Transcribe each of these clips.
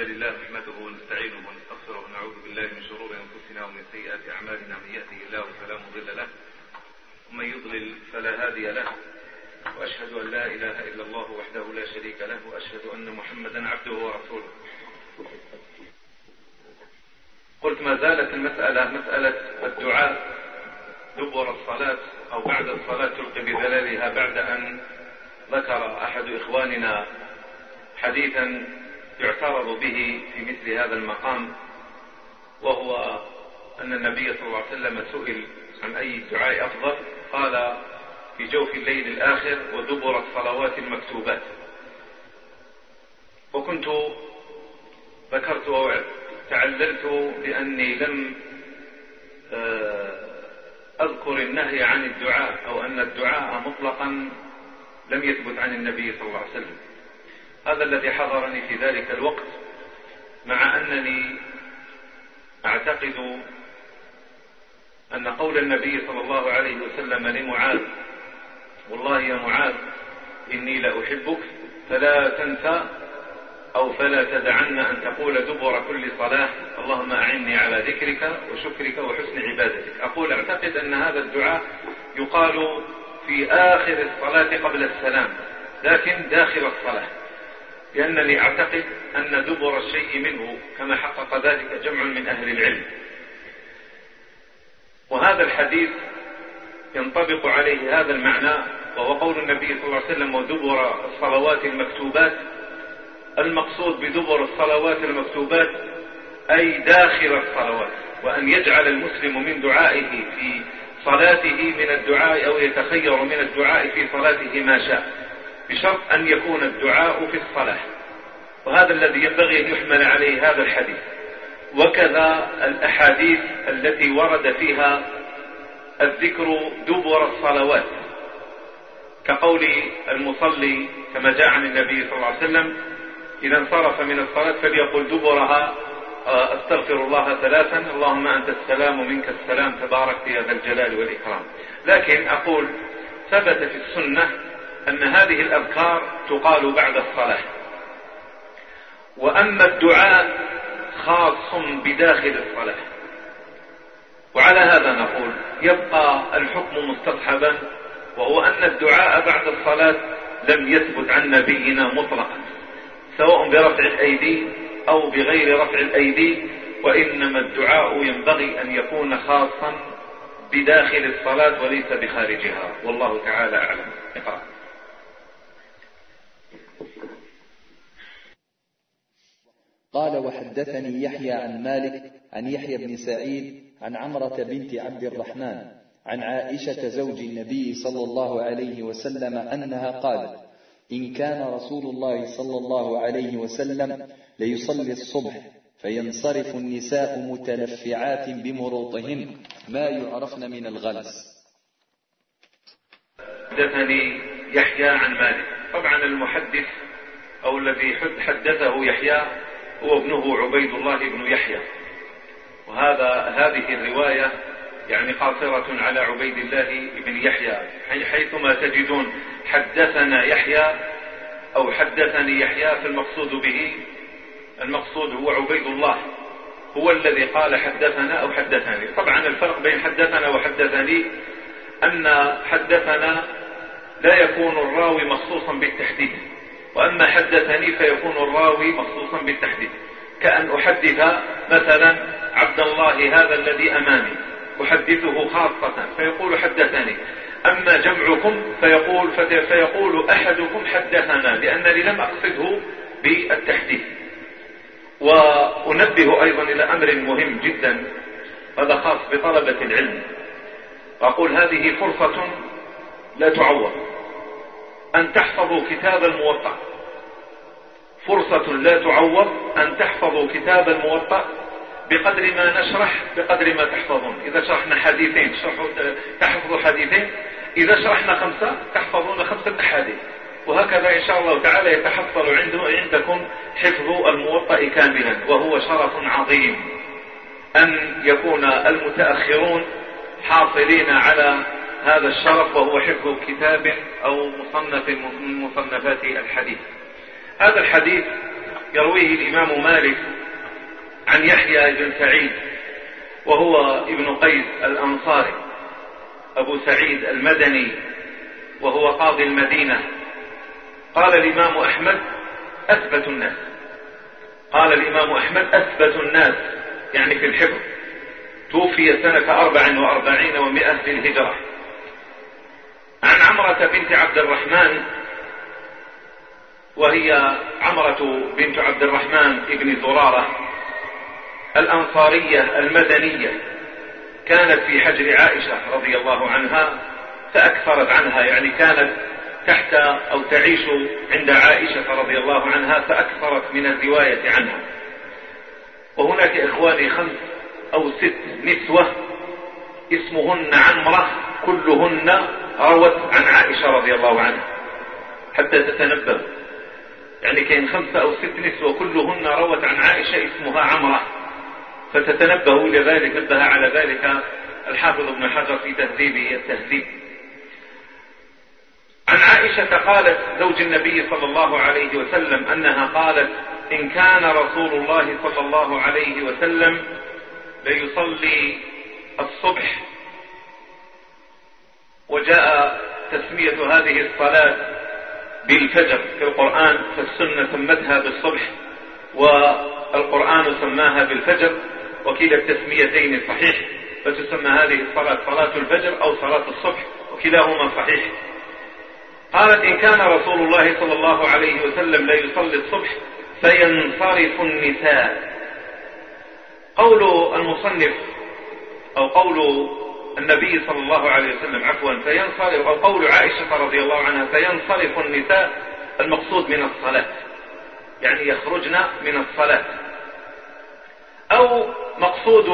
الحمد لله نحمده ونستعينه ونستغفره ونعوذ بالله من شرور أنفسنا ومن سيئات أعمالنا من يهده الله فلا مضل له ومن يضلل فلا هادي له وأشهد أن لا إله إلا الله وحده لا شريك له وأشهد أن محمدا عبده ورسوله. قلت ما زالت المسألة مسألة الدعاء دبر الصلاة أو بعد الصلاة تلقي بذلالها بعد أن ذكر أحد إخواننا حديثا يعترض به في مثل هذا المقام وهو أن النبي صلى الله عليه وسلم سئل عن أي الدعاء أفضل. قال في جوف الليل الآخر ودبر الصلوات المكتوبات. وكنت ذكرت أو تعللت بأني لم آه، أذكر النهي عن الدعاء أو أن الدعاء مطلقا لم يثبت عن النبي صلى الله عليه وسلم. هذا الذي حضرني في ذلك الوقت مع أنني أعتقد أن قول النبي صلى الله عليه وسلم لمعاذ والله يا معاذ إني لأحبك فلا تنسى أو فلا تدعن أن تقول دبر كل صلاة اللهم أعني على ذكرك وشكرك وحسن عبادتك. أقول أعتقد أن هذا الدعاء يقال في آخر الصلاة قبل السلام لكن داخل الصلاة. لأنني أعتقد أن دبر الشيء منه كما حقق ذلك جمع من أهل العلم. وهذا الحديث ينطبق عليه هذا المعنى وهو قول النبي صلى الله عليه وسلم ودبر الصلوات المكتوبات. المقصود بدبر الصلوات المكتوبات أي داخل الصلوات وأن يجعل المسلم من دعائه في صلاته من الدعاء أو يتخير من الدعاء في صلاته ما شاء. بشرط أن يكون الدعاء في الصلاة. وهذا الذي ينبغي أن يحمل عليه هذا الحديث. وكذا الأحاديث التي ورد فيها الذكر دبر الصلوات. كقول المصلي كما جاء عن النبي صلى الله عليه وسلم إذا انصرف من الصلاة فليقل دبرها آه، أستغفر الله ثلاثا اللهم أنت السلام ومنك السلام تبارك يا ذا الجلال والإكرام. لكن أقول ثبت في السنة أن هذه الأذكار تقال بعد الصلاة. وأما الدعاء خاص بداخل الصلاة. وعلى هذا نقول يبقى الحكم مستصحبا وهو أن الدعاء بعد الصلاة لم يثبت عن نبينا مطلقا سواء برفع الأيدي أو بغير رفع الأيدي وإنما الدعاء ينبغي أن يكون خاصا بداخل الصلاة وليس بخارجها. والله تعالى أعلم. اقرأ قال وحدثني يحيى عن مالك عن يحيى بن سعيد عن عمرة بنت عبد الرحمن عن عائشة زوج النبي صلى الله عليه وسلم أنها قالت إن كان رسول الله صلى الله عليه وسلم ليصلي الصبح فينصرف النساء متلفعات بمروطهن ما يعرفن من الغلس. حدثني يحيى عن مالك. طبعا المحدث أو الذي حدثه يحيى هو ابنه عبيد الله بن يحيى. وهذا هذه الرواية يعني قاصرة على عبيد الله بن يحيى. حيثما تجدون حدثنا يحيى أو حدثني يحيى فالمقصود به المقصود هو عبيد الله. هو الذي قال حدثنا أو حدثني. طبعا الفرق بين حدثنا وحدثني أن حدثنا لا يكون الراوي مخصوصا بالتحديد. وأما حدثني فيكون الراوي مخصوصا بالتحديد كأن أحدث مثلا عبد الله هذا الذي أمامي أحدثه خاصة فيقول حدثني. أما جمعكم فيقول فيقول أحدكم حدثنا لأنني لم أقصده بالتحديث. وأنبه أيضا إلى أمر مهم جدا هذا خاص بطلبة العلم. وأقول هذه فرصة لا تعوض. أن تحفظوا كتاب الموطأ. فرصة لا تعوض أن تحفظوا كتاب الموطأ بقدر ما نشرح بقدر ما تحفظون. إذا شرحنا حديثين تحفظوا حديثين. إذا شرحنا خمسة تحفظون خمسة أحاديث. وهكذا إن شاء الله تعالى يتحصل عندكم حفظ الموطأ كاملا وهو شرف عظيم. أن يكون المتأخرون حاصلين على هذا الشرف وهو حفظ كتاب أو مصنف من مصنفات الحديث. هذا الحديث يرويه الإمام مالك عن يحيى بن سعيد وهو ابن قيس الأنصاري أبو سعيد المدني وهو قاضي المدينة. قال الإمام أحمد أثبت الناس. قال الإمام أحمد أثبت الناس يعني في الحفظ. توفي سنة أربع وأربعين ومائة للهجرة. عن عمرة بنت عبد الرحمن وهي عمرة بنت عبد الرحمن ابن زرارة الأنصارية المدنية. كانت في حجر عائشة رضي الله عنها فأكثرت عنها يعني كانت تحت أو تعيش عند عائشة رضي الله عنها فأكثرت من الرواية عنها. وهناك إخواني خمس أو ست نسوة اسمهن عمرة كلهن روت عن عائشة رضي الله عنها حتى تتنبه يعني كاين خمسة أو ست نسوة كلهن روت عن عائشة اسمها عمرة. فتتنبهوا إلى ذلك نبه على ذلك الحافظ ابن حجر في تهذيب التهذيب عن عائشة قالت زوج النبي صلى الله عليه وسلم أنها قالت إن كان رسول الله صلى الله عليه وسلم ليصلي الصبح وجاء تسمية هذه الصلاة بالفجر في القرآن فالسنة سمتها بالصبح والقرآن سماها بالفجر وكلا التسميتين صحيح فتسمى هذه الصلاة صلاة الفجر أو صلاة الصبح وكلاهما صحيح. قالت إن كان رسول الله صلى الله عليه وسلم لا يصلي الصبح فينصرف النساء. قول المصنف أو قول النبي صلى الله عليه وسلم عفوا فينصرف أو قول عائشة رضي الله عنها فينصرف النساء المقصود من الصلاة. يعني يخرجن من الصلاة. أو مقصود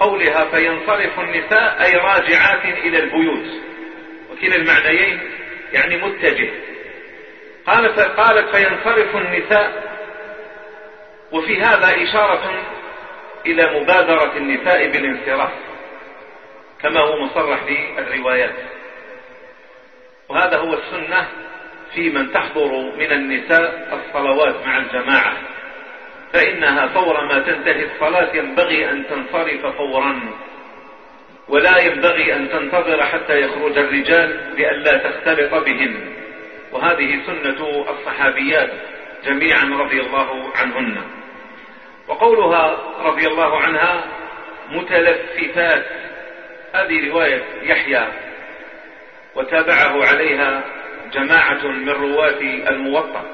قولها فينصرف النساء أي راجعات إلى البيوت. وكلا المعنيين يعني متجه. قالت قالت فينصرف النساء. وفي هذا إشارة إلى مبادرة النساء بالانصراف. كما هو مصرح في الروايات وهذا هو السنة في من تحضر من النساء الصلوات مع الجماعة فإنها فور ما تنتهي الصلاة ينبغي أن تنصرف فورا ولا ينبغي أن تنتظر حتى يخرج الرجال لئلا تختلط بهم وهذه سنة الصحابيات جميعا رضي الله عنهن. وقولها رضي الله عنها متلففات. هذه رواية يحيى وتابعه عليها جماعة من رواة الموطأ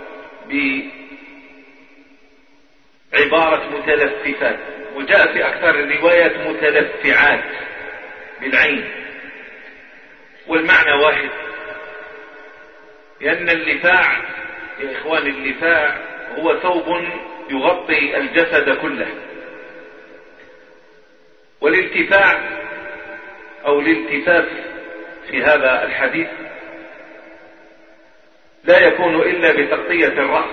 بعبارة متلففات وجاء في أكثر الروايات متلفعات بالعين. والمعنى واحد لأن اللفاع يا إخوان اللفاع هو ثوب يغطي الجسد كله. والالتفاع أو الالتفاف في هذا الحديث لا يكون إلا بتغطية الرأس.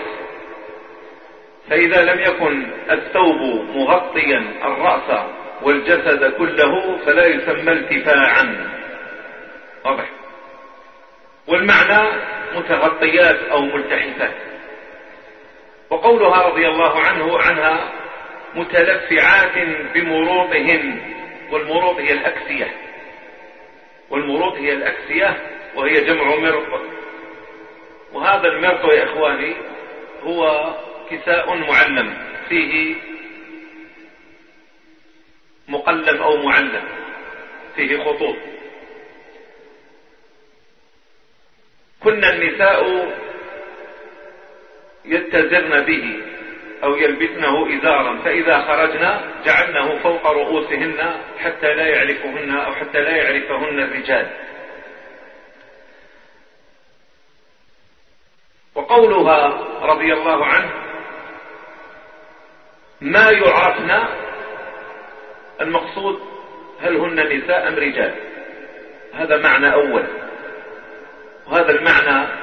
فإذا لم يكن الثوب مغطيا الرأس والجسد كله فلا يسمى التفاعا. واضح؟ والمعنى متغطيات أو ملتحفات. وقولها رضي الله عنه عنها متلفعات بمروطهن والمروط هي الأكسية. والمروط هي الأكسية وهي جمع مرط وهذا المرط يا إخواني هو كساء معلم فيه مقلم أو معلم فيه خطوط. كنا النساء يتزرن به. أو يلبسنه إزارا فإذا خرجنا جعلناه فوق رؤوسهن حتى لا يعرفهن أو حتى لا يعرفهن الرجال. وقولها رضي الله عنه ما يعرفن المقصود هل هن نساء أم رجال؟ هذا معنى أول. وهذا المعنى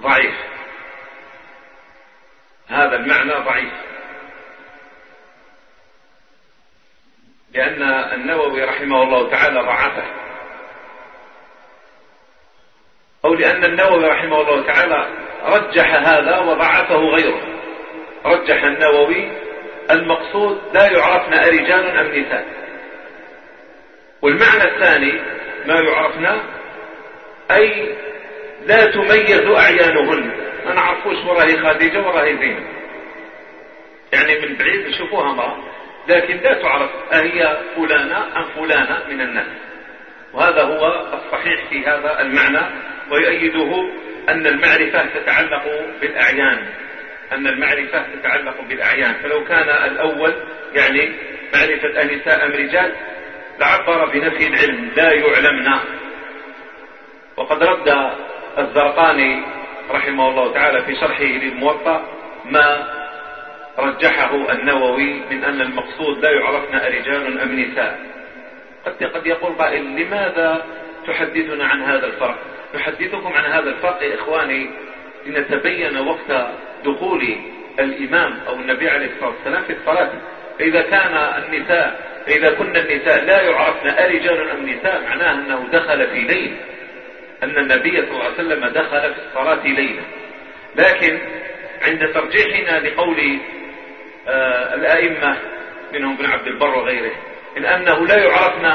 ضعيف. هذا المعنى ضعيف. لأن النووي رحمه الله تعالى ضعفه. أو لأن النووي رحمه الله تعالى رجح هذا وضعفه غيره. رجح النووي المقصود لا يعرفن أرجال أم نساء. والمعنى الثاني ما يعرفنا أي لا تميز أعيانهن. ما نعرفوش وراهي خديجة وراهي زينب. يعني من بعيد نشوفوها امرأة لكن لا تعرف أهي فلانة أم فلانة من الناس. وهذا هو الصحيح في هذا المعنى ويؤيده أن المعرفة تتعلق بالأعيان. أن المعرفة تتعلق بالأعيان. فلو كان الأول يعني معرفة النساء أم رجال لعبر بنفي العلم لا يعلمنا وقد رد الزرقاني رحمه الله تعالى في شرحه للموطأ ما رجحه النووي من أن المقصود لا يعرفنا أرجال أم نساء. قد قد يقول قائل لماذا تحدثنا عن هذا الفرق؟ نحدثكم عن هذا الفرق يا إخواني لنتبين وقت دخول الإمام أو النبي عليه الصلاة والسلام في الصلاة. فإذا كان النساء فإذا كن النساء لا يعرفن أرجال أم نساء معناه أنه دخل في ليل أن النبي صلى الله عليه وسلم دخل في الصلاة ليلة. لكن عند ترجيحنا لقول آه الأئمة منهم ابن عبد البر وغيره إن أنه لا يعرفن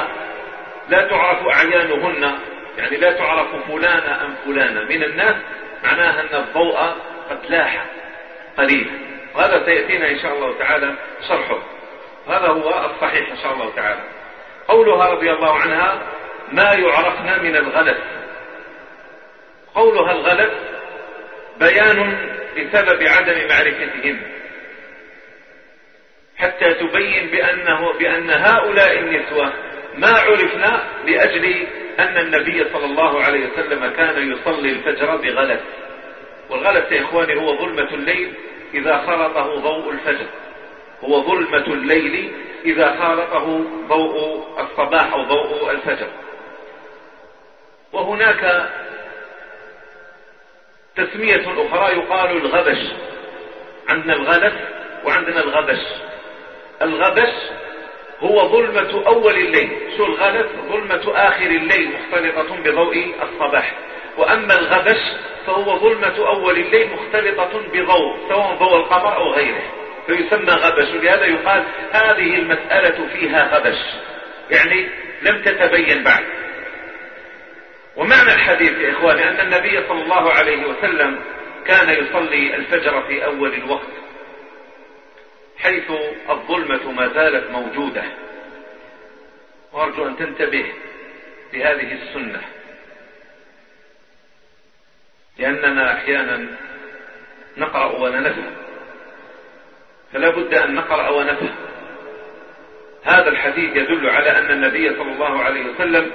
لا تعرف أعيانهن يعني لا تعرف فلانة أم فلانة. من الناس معناها أن الضوء قد لاح قليلا. وهذا سيأتينا إن شاء الله تعالى شرحه. هذا هو الصحيح إن شاء الله تعالى. قولها رضي الله عنها ما يعرفن من الغلس. قولها الغلس بيان بسبب عدم معرفتهم. حتى تبين بأنه بأن هؤلاء النسوة ما عرفنا لأجل أن النبي صلى الله عليه وسلم كان يصلي الفجر بغلس والغلس يا إخواني هو ظلمة الليل إذا خلطه ضوء الفجر. هو ظلمة الليل إذا خالطه ضوء الصباح أو ضوء الفجر. وهناك تسمية أخرى يقال الغبش. عندنا الغلس وعندنا الغبش. الغبش هو ظلمة أول الليل. شو الغلس؟ ظلمة آخر الليل مختلطة بضوء الصباح. وأما الغبش فهو ظلمة أول الليل مختلطة بضوء سواء ضوء القمر أو غيره. فيسمى غبش. ولهذا يقال هذه المسألة فيها غبش. يعني لم تتبين بعد. ومعنى الحديث يا إخواني أن النبي صلى الله عليه وسلم كان يصلي الفجر في أول الوقت حيث الظلمة ما زالت موجودة. وأرجو أن تنتبه لهذه السنة لأننا أحيانا نقرأ ونفهم فلا بد أن نقرأ ونفهم. هذا الحديث يدل على أن النبي صلى الله عليه وسلم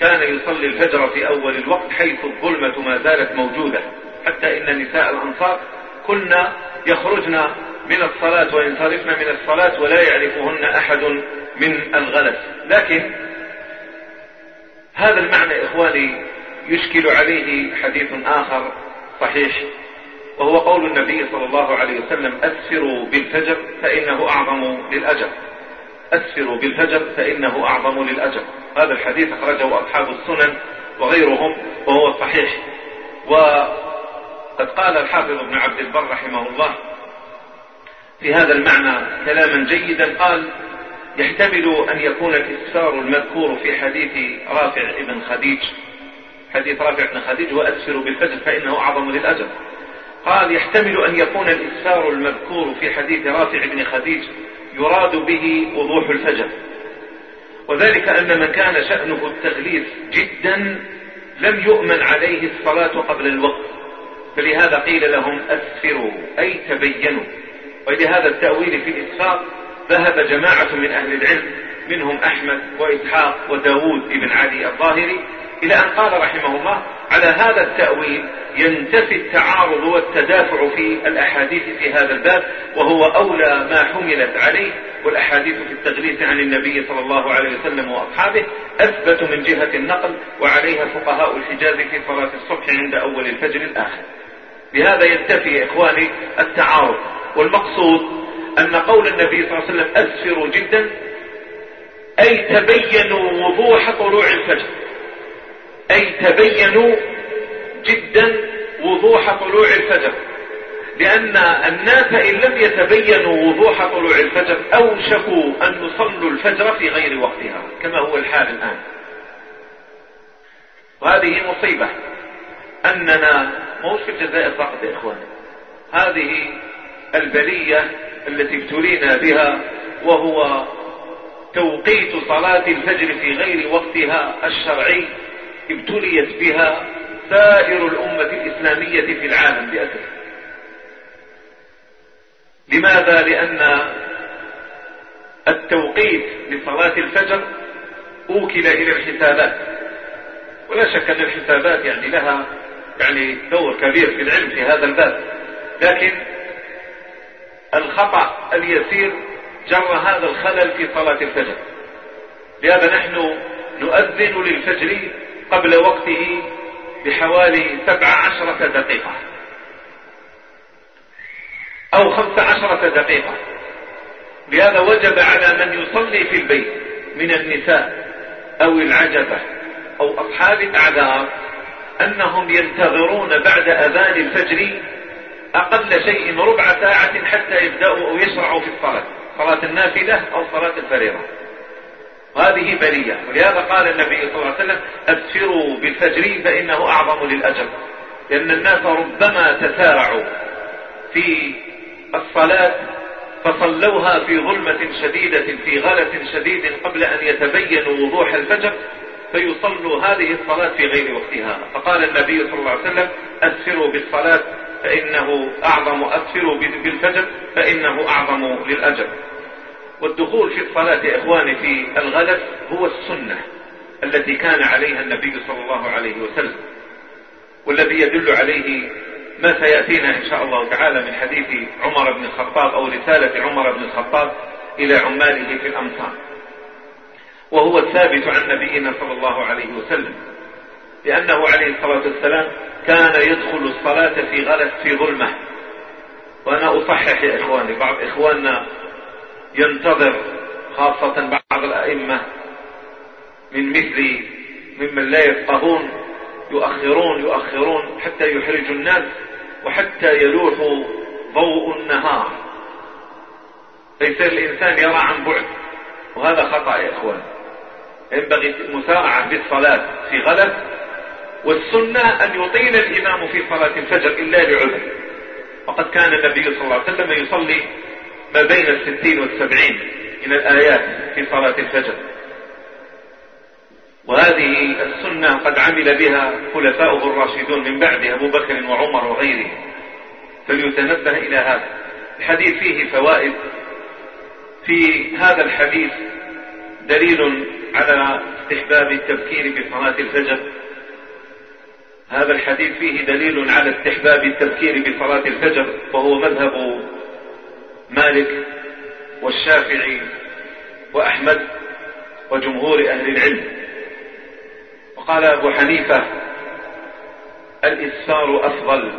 كان يصلي الفجر في أول الوقت حيث الظلمة ما زالت موجودة. حتى إن نساء الأنصار كنا يخرجن من الصلاة وينصرفن من الصلاة ولا يعرفهن أحد من الغلس. لكن هذا المعنى إخواني يشكل عليه حديث آخر صحيح وهو قول النبي صلى الله عليه وسلم أسفروا بالفجر فإنه أعظم للأجر. أسفروا بالفجر فإنه أعظم للأجر. هذا الحديث أخرجه أصحاب السنن وغيرهم وهو صحيح. وقد قال الحافظ ابن عبد البر رحمه الله في هذا المعنى كلاما جيدا قال يحتمل أن يكون الإسفار المذكور في حديث رافع بن خديج حديث رافع بن خديج وأسفر بالفجر فإنه أعظم للأجر. قال يحتمل أن يكون الإسفار المذكور في حديث رافع بن خديج يراد به وضوح الفجر وذلك أن من كان شأنه التغليف جدا لم يؤمن عليه الصلاة قبل الوقت. فلهذا قيل لهم أسفروا أي تبينوا. ولهذا التأويل في الإسفار ذهب جماعة من أهل العلم منهم أحمد وإسحاق وداود بن علي الظاهري إلى أن قال رحمه الله على هذا التأويل ينتفي التعارض والتدافع في الأحاديث في هذا الباب وهو أولى ما حملت عليه والأحاديث في التغليث عن النبي صلى الله عليه وسلم وأصحابه أثبت من جهة النقل وعليها فقهاء الحجاز في صلاة الصبح عند أول الفجر الآخر. بهذا ينتفي إخواني التعارض. والمقصود أن قول النبي صلى الله عليه وسلم أسفروا جدا أي تبينوا وضوح طلوع الفجر. أي تبينوا جدا وضوح طلوع الفجر. لأن الناس إن لم يتبينوا وضوح طلوع الفجر أوشكوا أن يصلوا الفجر في غير وقتها كما هو الحال الآن. وهذه مصيبة. أننا موش في الجزائر فقط يا إخوان هذه البلية التي ابتلينا بها وهو توقيت صلاة الفجر في غير وقتها الشرعي ابتليت بها سائر الأمة الإسلامية في العالم بأسف. لماذا؟ لأن التوقيت لصلاة الفجر أوكل إلى الحسابات. ولا شك أن الحسابات يعني لها يعني دور كبير في العلم في هذا الباب. لكن الخطأ اليسير جر هذا الخلل في صلاة الفجر. لهذا نحن نؤذن للفجر قبل وقته بحوالي سبع عشرة دقيقة. أو خمس عشرة دقيقة. لهذا وجب على من يصلي في البيت من النساء أو العجبة أو أصحاب الأعذار أنهم ينتظرون بعد أذان الفجر أقل شيء ربع ساعة حتى يبدأوا أو يشرعوا في الصلاة صلاة النافلة أو صلاة الفريضة. وهذه بلية. ولهذا قال النبي صلى الله عليه وسلم أبشروا بالفجر فإنه أعظم للأجر. لأن الناس ربما تسارعوا في الصلاة فصلوها في ظلمة شديدة في غلس شديد قبل أن يتبين وضوح الفجر فيصلوا هذه الصلاة في غير وقتها. فقال النبي صلى الله عليه وسلم أسفروا بالصلاة فإنه أعظم أسفروا بالفجر فإنه أعظم للأجر. والدخول في الصلاة يا إخواني في الغلس هو السنة التي كان عليها النبي صلى الله عليه وسلم والذي يدل عليه ما سيأتينا إن شاء الله تعالى من حديث عمر بن الخطاب أو رسالة عمر بن الخطاب إلى عماله في الأمصار. وهو الثابت عن نبينا صلى الله عليه وسلم لأنه عليه الصلاة والسلام كان يدخل الصلاة في غلس في ظلمة. وأنا أصحح يا إخواني بعض إخواننا ينتظر خاصة بعض الأئمة من مثل ممن لا يفقهون يؤخرون يؤخرون حتى يحرجوا الناس وحتى يلوح ضوء النهار. فيصير الإنسان يرى عن بعد وهذا خطأ يا إخوان. ينبغي المسارعة بالصلاة في غلط والسنة أن يطيل الإمام في صلاة الفجر إلا لعذر وقد كان النبي صلى الله عليه وسلم يصلي ما بين الستين والسبعين من الآيات في صلاة الفجر. وهذه السنة قد عمل بها خلفاؤه الراشدون من بعد أبو بكر وعمر وغيره فليتنبه إلى هذا. الحديث فيه فوائد. في هذا الحديث دليل على استحباب التبكير بصلاة الفجر. هذا الحديث فيه دليل على استحباب التبكير بصلاة الفجر وهو مذهب مالك والشافعي وأحمد وجمهور أهل العلم. قال أبو حنيفة الإسفار أفضل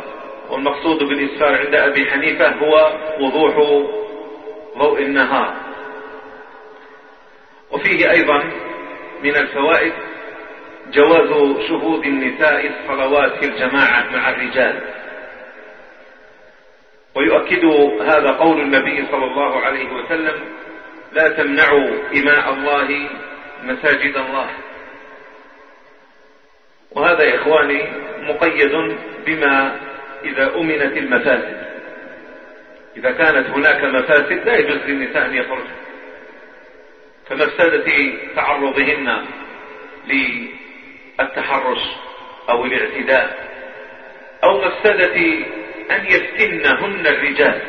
والمقصود بالإسفار عند أبي حنيفة هو وضوح ضوء النهار. وفيه أيضا من الفوائد جواز شهود النساء الصلوات في الجماعة مع الرجال. ويؤكد هذا قول النبي صلى الله عليه وسلم لا تمنعوا إماء الله مساجد الله. وهذا يا إخواني مقيد بما إذا أمنت المفاسد. إذا كانت هناك مفاسد لا يجوز للنساء أن يخرجن. كمفسدة تعرضهن للتحرش أو الاعتداء؟ أو مفسدة أن يفتنهن الرجال.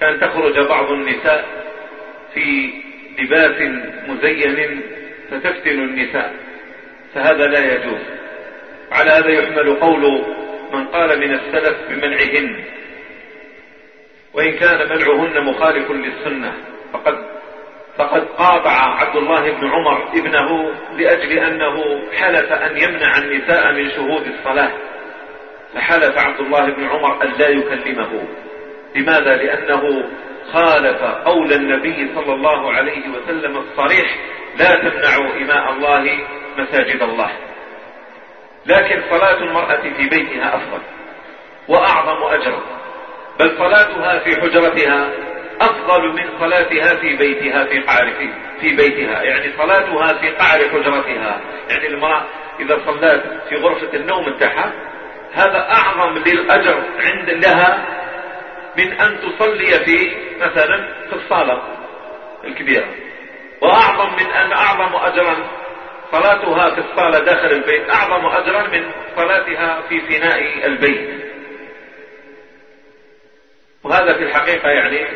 كان تخرج بعض النساء في لباس مزين فتفتن النساء فهذا لا يجوز. على هذا يحمل قول من قال من السلف بمنعهن. وإن كان منعهن مخالف للسنة فقد فقد قاطع عبد الله بن عمر ابنه لأجل أنه حلف أن يمنع النساء من شهود الصلاة. فحلف عبد الله بن عمر أن لا يكلمه. لماذا؟ لأنه خالف قول النبي صلى الله عليه وسلم الصريح لا تمنعوا إماء الله مساجد الله. لكن صلاة المرأة في بيتها أفضل وأعظم أجرا بل صلاتها في حجرتها أفضل من صلاتها في بيتها في قعر في, في بيتها. يعني صلاتها في قعر حجرتها. يعني المرأة إذا صلات في غرفة النوم بتاعها هذا أعظم للأجر عند لها من أن تصلي في مثلا في الصالة الكبيرة. وأعظم من أن أعظم أجرا صلاتها في الصالة داخل البيت أعظم أجرا من صلاتها في فناء البيت. وهذا في الحقيقة يعني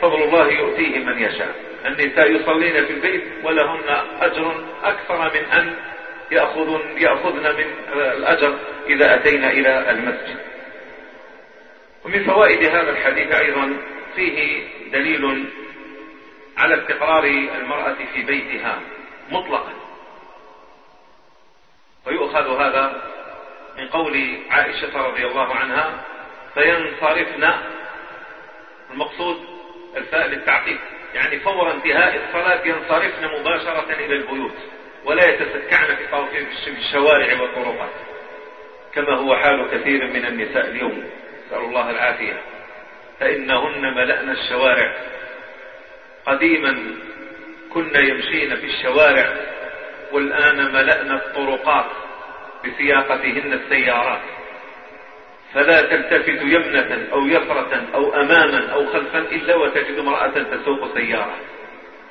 فضل الله يؤتيه من يشاء. النساء يصلين في البيت ولهن أجر أكثر من أن يأخذن, يأخذن من الأجر إذا أتينا إلى المسجد. ومن فوائد هذا الحديث أيضا فيه دليل على استقرار المرأة في بيتها مطلقا. ويؤخذ هذا من قول عائشة رضي الله عنها فينصرفن. المقصود الفاء للتعقيب يعني فور انتهاء الصلاة ينصرفن مباشرة إلى البيوت. ولا يتسكعن في الشوارع والطرقات كما هو حال كثير من النساء اليوم. نسأل الله العافية. فإنهن ملأن الشوارع. قديما كنا يمشين في الشوارع والآن ملأنا الطرقات بسياقتهن السيارات. فلا تلتفت يمنة أو يسرة أو أماما أو خلفا إلا وتجد امرأة تسوق سيارة.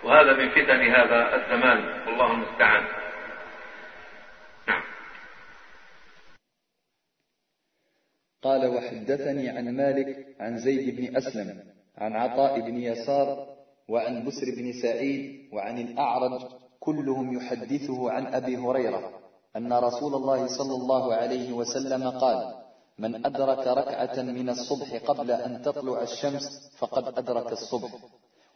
وهذا من فتن هذا الزمان. والله المستعان. نعم. قال وحدثني عن مالك عن زيد بن أسلم عن عطاء بن يسار وعن بسر بن سعيد وعن الأعرج كلهم يحدثه عن أبي هريرة أن رسول الله صلى الله عليه وسلم قال من أدرك ركعة من الصبح قبل أن تطلع الشمس فقد أدرك الصبح.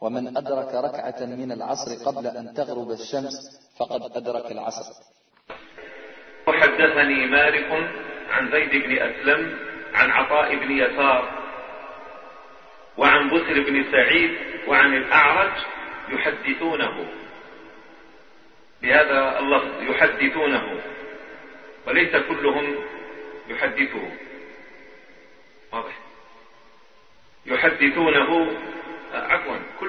ومن أدرك ركعة من العصر قبل أن تغرب الشمس فقد أدرك العصر. وحدثني مالك عن زيد بن أسلم عن عطاء بن يسار وعن بسر بن سعيد وعن الأعرج يحدثونه. بهذا اللفظ يحدثونه وليس كلهم يحدثه. واضح. يحدثونه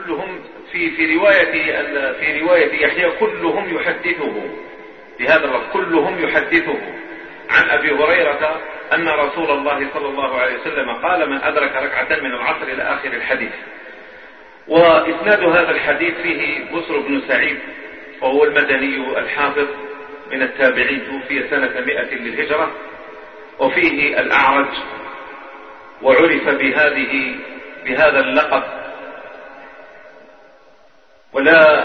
كلهم في في رواية في رواية يحيى كلهم يحدثه. بهذا اللفظ كلهم يحدثه. عن أبي هريرة أن رسول الله صلى الله عليه وسلم قال من أدرك ركعة من العصر إلى آخر الحديث. وإسناد هذا الحديث فيه بسر بن سعيد وهو المدني الحافظ من التابعين توفي سنة مئة للهجرة. وفيه الأعرج وعرف بهذه بهذا اللقب ولا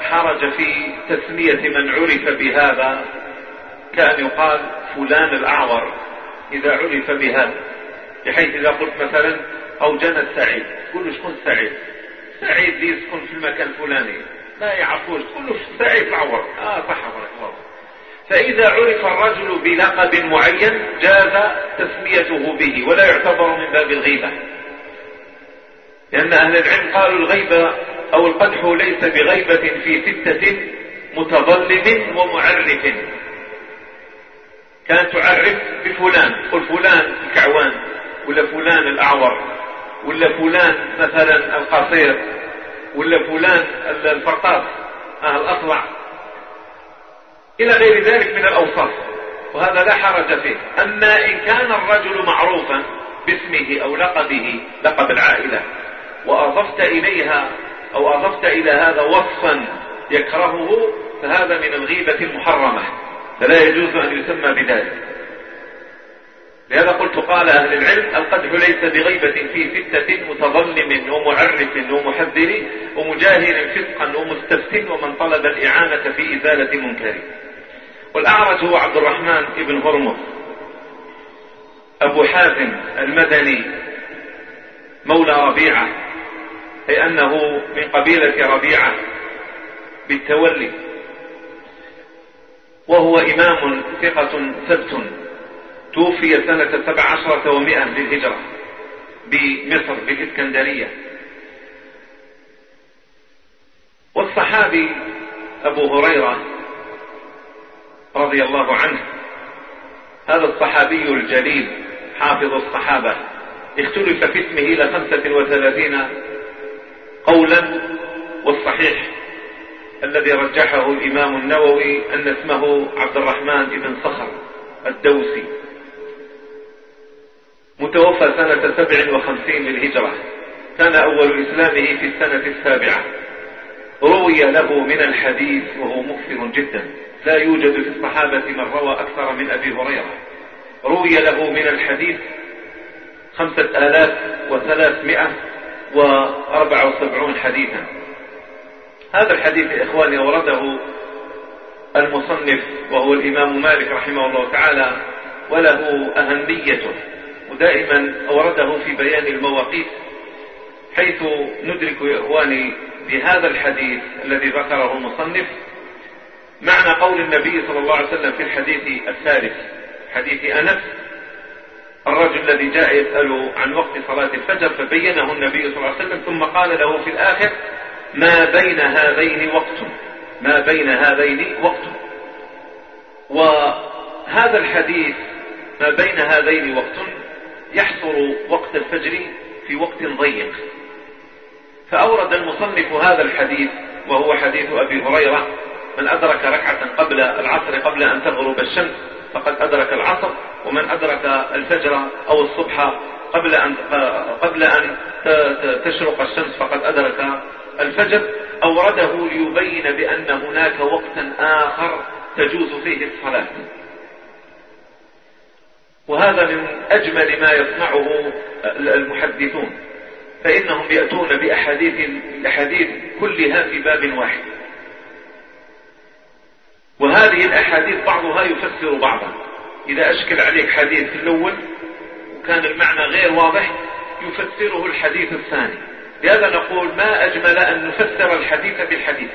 حرج في تسمية من عرف بهذا كأن يقال فلان الأعور إذا عرف بهذا بحيث إذا قلت مثلا أو جنى السعيد تقول له شكون سعيد سعيد يسكن في المكان الفلاني. لا يعرفوش تقول له سعيد الأعور. آه صح فإذا عرف الرجل بلقب معين جاز تسميته به ولا يعتبر من باب الغيبة. لأن أهل العلم قالوا الغيبة أو القدح ليس بغيبة في ستة متظلم ومعرف. كانت تعرف بفلان قل فلان الكعوان ولا فلان الأعور ولا فلان مثلا القصير ولا فلان الفرقاص آه الأطلع. إلى غير ذلك من الأوصاف وهذا لا حرج فيه. أما إن كان الرجل معروفا باسمه أو لقبه لقب العائلة وأضفت إليها أو أضفت إلى هذا وصفا يكرهه فهذا من الغيبة المحرمة. فلا يجوز أن يسمى بذلك. لهذا قلت قال أهل العلم القدح ليس بغيبة في ستة متظلم ومعرف ومحذر ومجاهر فسقا ومستفت ومن طلب الإعانة في إزالة منكر. والأعرج هو عبد الرحمن بن هرمز. أبو حازم المدني مولى ربيعة. أي أنه من قبيلة ربيعة بالتولي. وهو إمام ثقة ثبت. توفي سنة سبع عشرة ومائة للهجرة بمصر بالإسكندرية. والصحابي أبو هريرة رضي الله عنه هذا الصحابي الجليل حافظ الصحابة. اختلف في اسمه إلى خمسة وثلاثين قولا والصحيح الذي رجحه الإمام النووي أن اسمه عبد الرحمن بن صخر الدوسي. متوفى سنة سبع وخمسين للهجرة. كان أول إسلامه في السنة السابعة. روي له من الحديث وهو مكثر جدا. لا يوجد في الصحابة من روى أكثر من أبي هريرة. روي له من الحديث خمسة آلاف وثلاثمائة وأربعة وسبعون حديثا. هذا الحديث يا إخواني أورده المصنف وهو الإمام مالك رحمه الله تعالى وله أهميته ودائما أورده في بيان المواقيت حيث ندرك يا إخواني بهذا الحديث الذي ذكره المصنف معنى قول النبي صلى الله عليه وسلم في الحديث الثالث حديث أنس الرجل الذي جاء يسأل عن وقت صلاة الفجر فبينه النبي صلى الله عليه وسلم ثم قال له في الآخر ما بين هذين وقت ما بين هذين وقت وهذا الحديث ما بين هذين وقت يحصر وقت الفجر في وقت ضيق. فأورد المصنف هذا الحديث وهو حديث أبي هريرة من أدرك ركعة قبل العصر قبل أن تغرب الشمس فقد أدرك العصر ومن أدرك الفجر أو الصبح قبل أن قبل أن تشرق الشمس فقد أدرك الفجر أورده ليبين بأن هناك وقتا آخر تجوز فيه الصلاة. وهذا من أجمل ما يصنعه المحدثون فإنهم يأتون بأحاديث الأحاديث كلها في باب واحد. وهذه الأحاديث بعضها يفسر بعضا. إذا أشكل عليك حديث الأول وكان المعنى غير واضح يفسره الحديث الثاني. لهذا نقول ما أجمل أن نفسر الحديث بالحديث؟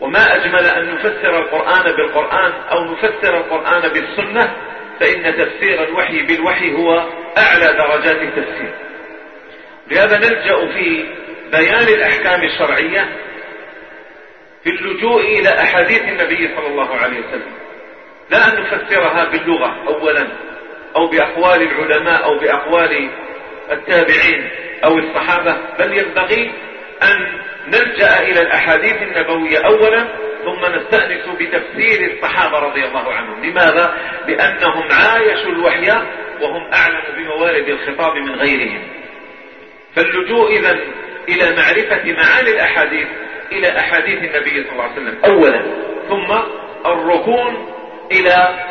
وما أجمل أن نفسر القرآن بالقرآن أو نفسر القرآن بالسنة فإن تفسير الوحي بالوحي هو أعلى درجات التفسير. لهذا نلجأ في بيان الأحكام الشرعية في اللجوء إلى أحاديث النبي صلى الله عليه وسلم. لا أن نفسرها باللغة أولا أو بأقوال العلماء أو بأقوال التابعين أو الصحابة بل ينبغي أن نلجأ إلى الأحاديث النبوية أولا ثم نستأنس بتفسير الصحابة رضي الله عنهم. لماذا؟ لأنهم عايشوا الوحي وهم أعلم بموارد الخطاب من غيرهم. فاللجوء إذا إلى معرفة معاني الأحاديث إلى أحاديث النبي صلى الله عليه وسلم أولا. ثم الركون إلى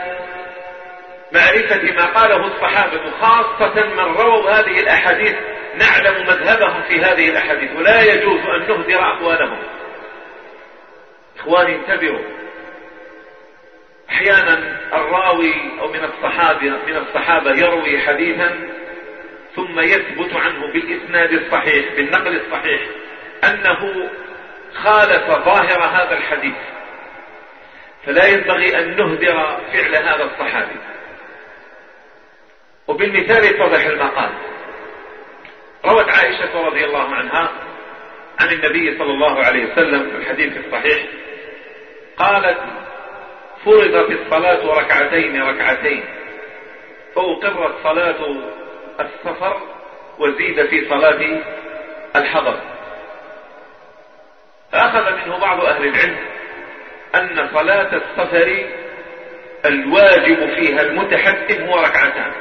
معرفة ما قاله الصحابة خاصة من رووا هذه الأحاديث نعلم مذهبهم في هذه الأحاديث ولا يجوز أن نهدر أقوالهم. إخواني انتبهوا. أحيانا الراوي أو من الصحابة من الصحابة يروي حديثا ثم يثبت عنه بالإسناد الصحيح بالنقل الصحيح أنه خالف ظاهر هذا الحديث. فلا ينبغي أن نهدر فعل هذا الصحابي. وبالمثال يتضح المقال. روت عائشة رضي الله عنها عن النبي صلى الله عليه وسلم في الحديث الصحيح. قالت فرضت الصلاة ركعتين ركعتين. فأقرت صلاة السفر وزيد في صلاة الحضر. فأخذ منه بعض أهل العلم أن صلاة السفر الواجب فيها المتحتم هو ركعتان.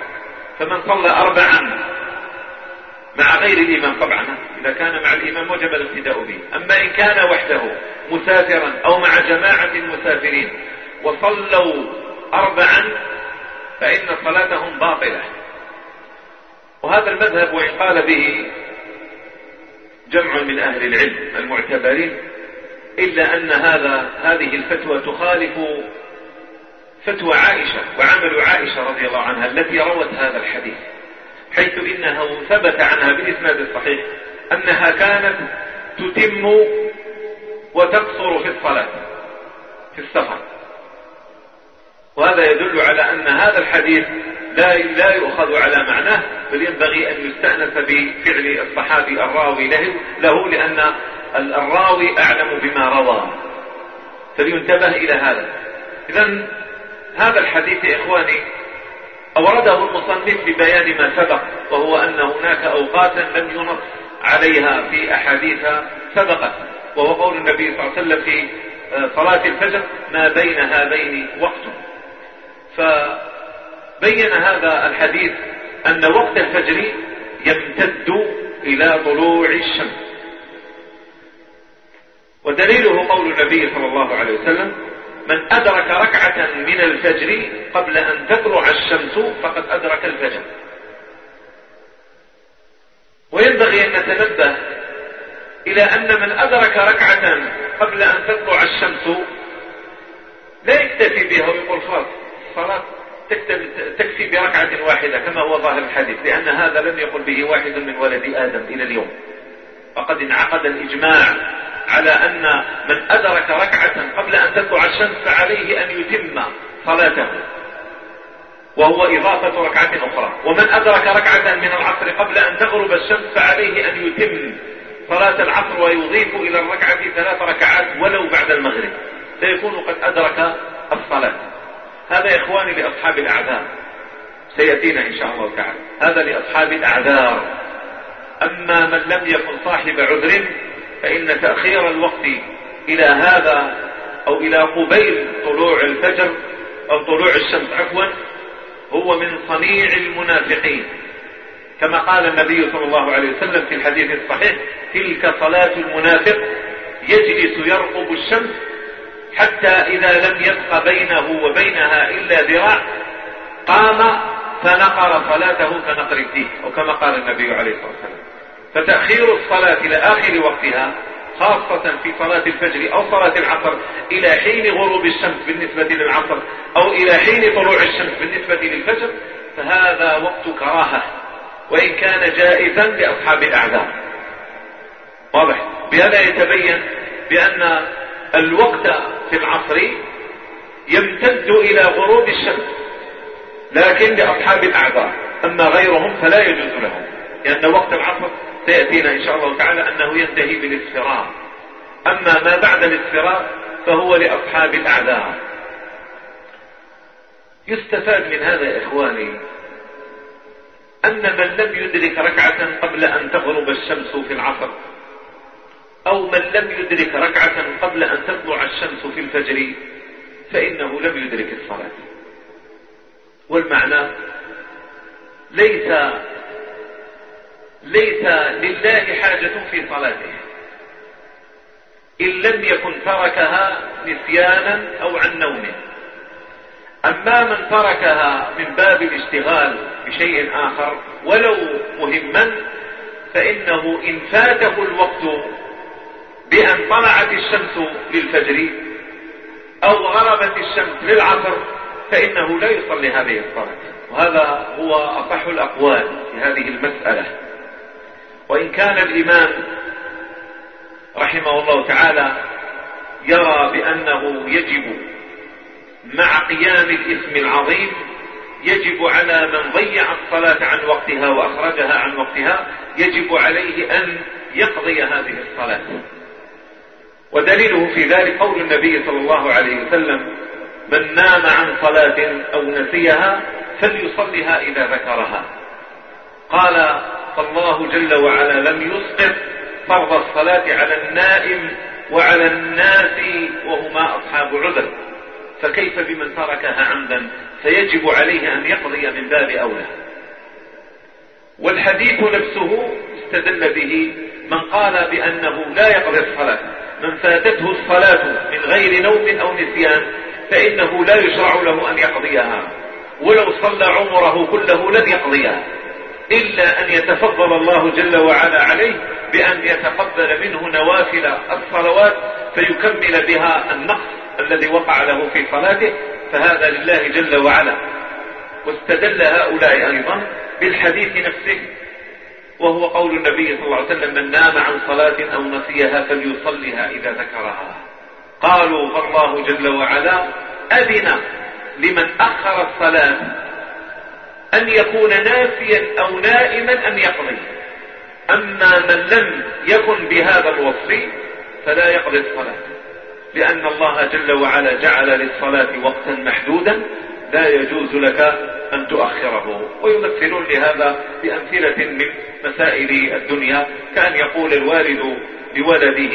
فمن صلى أربعا مع غير الإمام طبعا إذا كان مع الإمام وجب الاقتداء به. أما إن كان وحده مسافرا أو مع جماعة مسافرين وصلوا أربعا فإن صلاتهم باطلة. وهذا المذهب وإن قال به جمع من أهل العلم المعتبرين. إلا أن هذا هذه الفتوى تخالف فتوى عائشة وعمل عائشة رضي الله عنها التي روت هذا الحديث حيث إنه ثبت عنها بالإسناد الصحيح أنها كانت تتم وتقصر في الصلاة في السفر. وهذا يدل على أن هذا الحديث لا لا يؤخذ على معناه بل ينبغي أن يستأنس بفعل الصحابي الراوي له, له لأن الراوي أعلم بما روى. فلينتبه إلى هذا. إذا هذا الحديث يا إخواني أورده المصنف لبيان ما سبق وهو أن هناك أوقاتا لم ينص عليها في أحاديث سبقت وهو قول النبي صلى الله عليه وسلم في آه، صلاة الفجر ما بين هذين وقت. فبين هذا الحديث أن وقت الفجر يمتد إلى طلوع الشمس. ودليله قول النبي صلى الله عليه وسلم من أدرك ركعة من الفجر قبل أن تطلع الشمس فقد أدرك الفجر. وينبغي أن نتنبه إلى أن من أدرك ركعة قبل أن تطلع الشمس لا يكتفي بها ويقول خلاص الصلاة تكفي بركعة واحدة كما هو ظاهر الحديث لأن هذا لم يقل به واحد من ولد آدم إلى اليوم. فقد انعقد الإجماع على أن من أدرك ركعة قبل أن تطلع الشمس فعليه أن يتم صلاته. وهو إضافة ركعة أخرى. ومن أدرك ركعة من العصر قبل أن تغرب الشمس فعليه أن يتم صلاة العصر ويضيف إلى الركعة ثلاث ركعات ولو بعد المغرب. فيكون قد أدرك الصلاة. هذا يا إخواني لأصحاب الأعذار. سيأتينا إن شاء الله تعالى. هذا لأصحاب الأعذار. أما من لم يكن صاحب عذر فإن تأخير الوقت إلى هذا أو إلى قبيل طلوع الفجر أو طلوع الشمس عفوا هو من صنيع المنافقين. كما قال النبي صلى الله عليه وسلم في الحديث الصحيح تلك صلاة المنافق يجلس يرقب الشمس حتى إذا لم يبق بينه وبينها إلا ذراع قام فنقر صلاته كنقر الدين أو كما قال النبي عليه الصلاة والسلام. فتأخير الصلاة إلى آخر وقتها خاصة في صلاة الفجر أو صلاة العصر إلى حين غروب الشمس بالنسبة للعصر أو إلى حين طلوع الشمس بالنسبة للفجر فهذا وقت كراهة وإن كان جائزا لأصحاب الأعذار. واضح؟ بهذا يتبين بأن الوقت في العصر يمتد إلى غروب الشمس لكن لأصحاب الأعذار أما غيرهم فلا يجوز لهم لأن وقت العصر سيأتينا إن شاء الله تعالى أنه ينتهي بالاصفرار أما ما بعد الاصفرار فهو لأصحاب الأعذار. يستفاد من هذا يا إخواني أن من لم يدرك ركعة قبل أن تغرب الشمس في العصر أو من لم يدرك ركعة قبل أن تطلع الشمس في الفجر فإنه لم يدرك الصلاة. والمعنى ليس ليس لله حاجة في صلاته. إن لم يكن تركها نسيانا أو عن نوم. أما من تركها من باب الاشتغال بشيء آخر ولو مهما فإنه إن فاته الوقت بأن طلعت الشمس للفجر أو غربت الشمس للعصر فإنه لا يصلي هذه الصلاة. وهذا هو أصح الأقوال في هذه المسألة. وإن كان الإمام رحمه الله تعالى يرى بأنه يجب مع قيام الإثم العظيم يجب على من ضيع الصلاة عن وقتها وأخرجها عن وقتها يجب عليه أن يقضي هذه الصلاة. ودليله في ذلك قول النبي صلى الله عليه وسلم من نام عن صلاة أو نسيها فليصلها إذا ذكرها. قال فالله جل وعلا لم يسقط فرض الصلاة على النائم وعلى الناس وهما أصحاب عذر. فكيف بمن تركها عمدا فيجب عليه أن يقضي من باب أولى. والحديث نفسه استدل به من قال بأنه لا يقضي الصلاة. من فاتته الصلاة من غير نوم أو نسيان فإنه لا يشرع له أن يقضيها. ولو صلى عمره كله لن يقضيها. إلا أن يتفضل الله جل وعلا عليه بأن يتقبل منه نوافل الصلوات فيكمل بها النقص الذي وقع له في صلاته فهذا لله جل وعلا. واستدل هؤلاء أيضا بالحديث نفسه وهو قول النبي صلى الله عليه وسلم من نام عن صلاة أو نسيها فليصلها إذا ذكرها. قالوا فالله جل وعلا أذن لمن أخر الصلاة أن يكون ناسيا أو نائما أن يقضي. أما من لم يكن بهذا الوصف فلا يقضي الصلاة. لأن الله جل وعلا جعل للصلاة وقتا محدودا لا يجوز لك أن تؤخره. ويمثلون لهذا بأمثلة من مسائل الدنيا كأن يقول الوالد لولده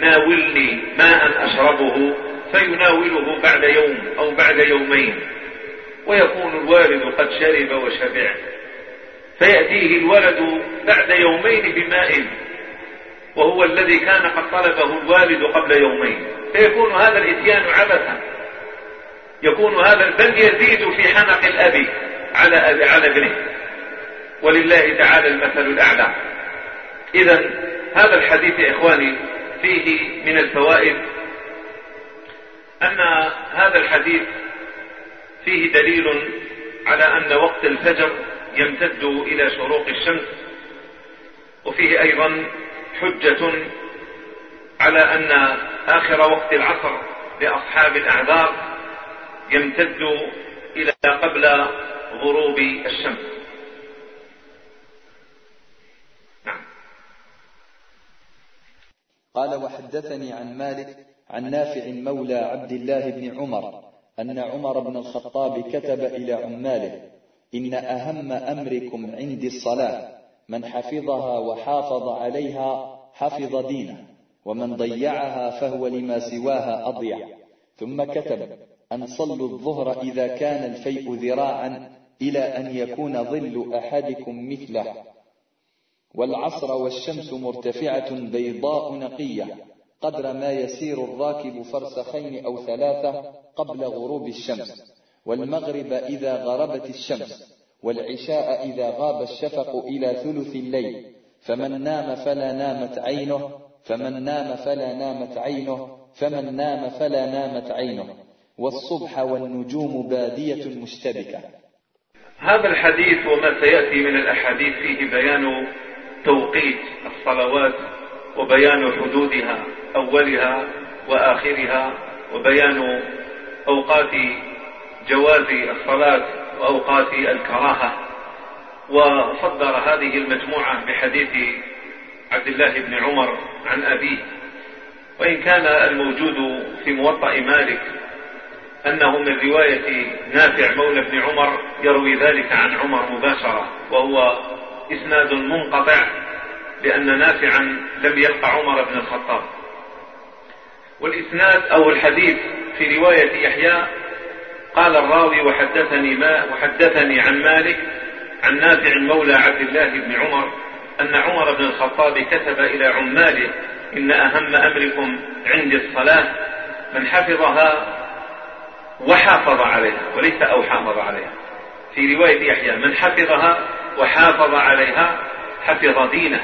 ناولني ماء أشربه. فيناوله بعد يوم أو بعد يومين. ويكون الوالد قد شرب وشبع. فيأتيه الولد بعد يومين بماء وهو الذي كان قد طلبه الوالد قبل يومين. فيكون هذا الإتيان عبثا. يكون هذا بل يزيد في حنق الأب على على ابنه. ولله تعالى المثل الأعلى. إذا هذا الحديث يا إخواني فيه من الفوائد أن هذا الحديث فيه دليل على أن وقت الفجر يمتد إلى شروق الشمس وفيه أيضا حجة على أن آخر وقت العصر لأصحاب الأعذار يمتد إلى قبل غروب الشمس نعم. قال وحدثني عن مالك عن نافع مولى عبد الله بن عمر أن عمر بن الخطاب كتب إلى عماله إن أهم أمركم عندي الصلاة من حفظها وحافظ عليها حفظ دينه ومن ضيعها فهو لما سواها أضيع. ثم كتب أن صلوا الظهر إذا كان الفيء ذراعا إلى أن يكون ظل أحدكم مثله. والعصر والشمس مرتفعة بيضاء نقية. قدر ما يسير الراكب فرسخين أو ثلاثة قبل غروب الشمس والمغرب إذا غربت الشمس والعشاء إذا غاب الشفق إلى ثلث الليل فمن نام فلا نامت عينه فمن نام فلا نامت عينه فمن نام فلا نامت عينه والصبح والنجوم بادية مشتبكة. هذا الحديث وما سيأتي من الأحاديث فيه بيان توقيت الصلوات وبيان حدودها أولها وآخرها وبيان أوقات جواز الصلاة وأوقات الكراهة. وصدر هذه المجموعة بحديث عبد الله بن عمر عن أبيه. وإن كان الموجود في موطأ مالك أنه من رواية نافع مولى بن عمر يروي ذلك عن عمر مباشرة وهو إسناد منقطع لأن نافعا لم يلقى عمر بن الخطاب. والإسناد أو الحديث في رواية يحيى قال الراوي وحدثني ما وحدثني عن مالك عن نافع مولى عبد الله بن عمر أن عمر بن الخطاب كتب إلى عماله إن أهم أمركم عندي الصلاة من حفظها وحافظ عليها وليس أو حافظ عليها. في رواية يحيى من حفظها وحافظ عليها حفظ دينه.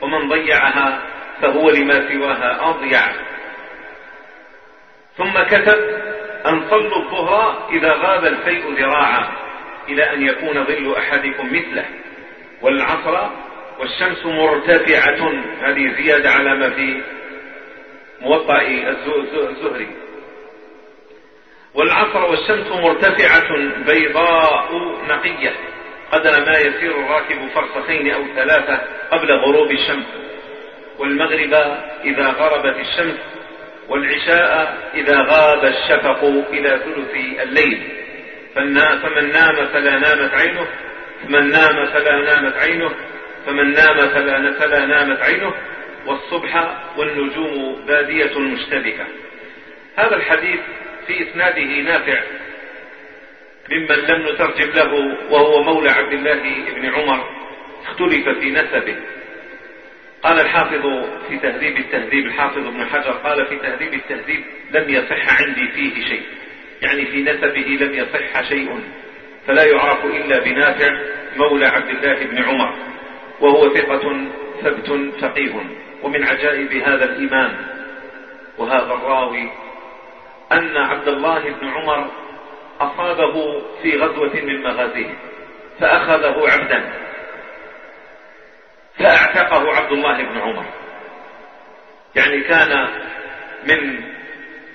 ومن ضيعها فهو لما سواها أضيع. ثم كتب أن صلوا الظهر إذا غاب الفيء ذراعا إلى أن يكون ظل أحدكم مثله. والعصر والشمس مرتفعة هذه زيادة على ما في موطأ الزهري. والعصر والشمس مرتفعة بيضاء نقية. قدر ما يسير الراكب فرسخين أو ثلاثة قبل غروب الشمس والمغرب إذا غربت الشمس والعشاء إذا غاب الشفق إلى ثلث الليل. فمن نام فلا نامت عينه من نام فلا نامت عينه فمن نام فلا, فلا نامت عينه والصبح والنجوم بادية مشتبكة. هذا الحديث في إسناده نافع. ممن لم نترجم له وهو مولى عبد الله بن عمر اختلف في نسبه. قال الحافظ في تهذيب التهذيب الحافظ ابن حجر قال في تهذيب التهذيب لم يصح عندي فيه شيء. يعني في نسبه لم يصح شيء. فلا يعرف إلا بنافع مولى عبد الله بن عمر وهو ثقة ثبت فقيه. ومن عجائب هذا الإمام وهذا الراوي أن عبد الله بن عمر أصابه في غزوة من مغازيه فأخذه عبدا فأعتقه عبد الله بن عمر. يعني كان من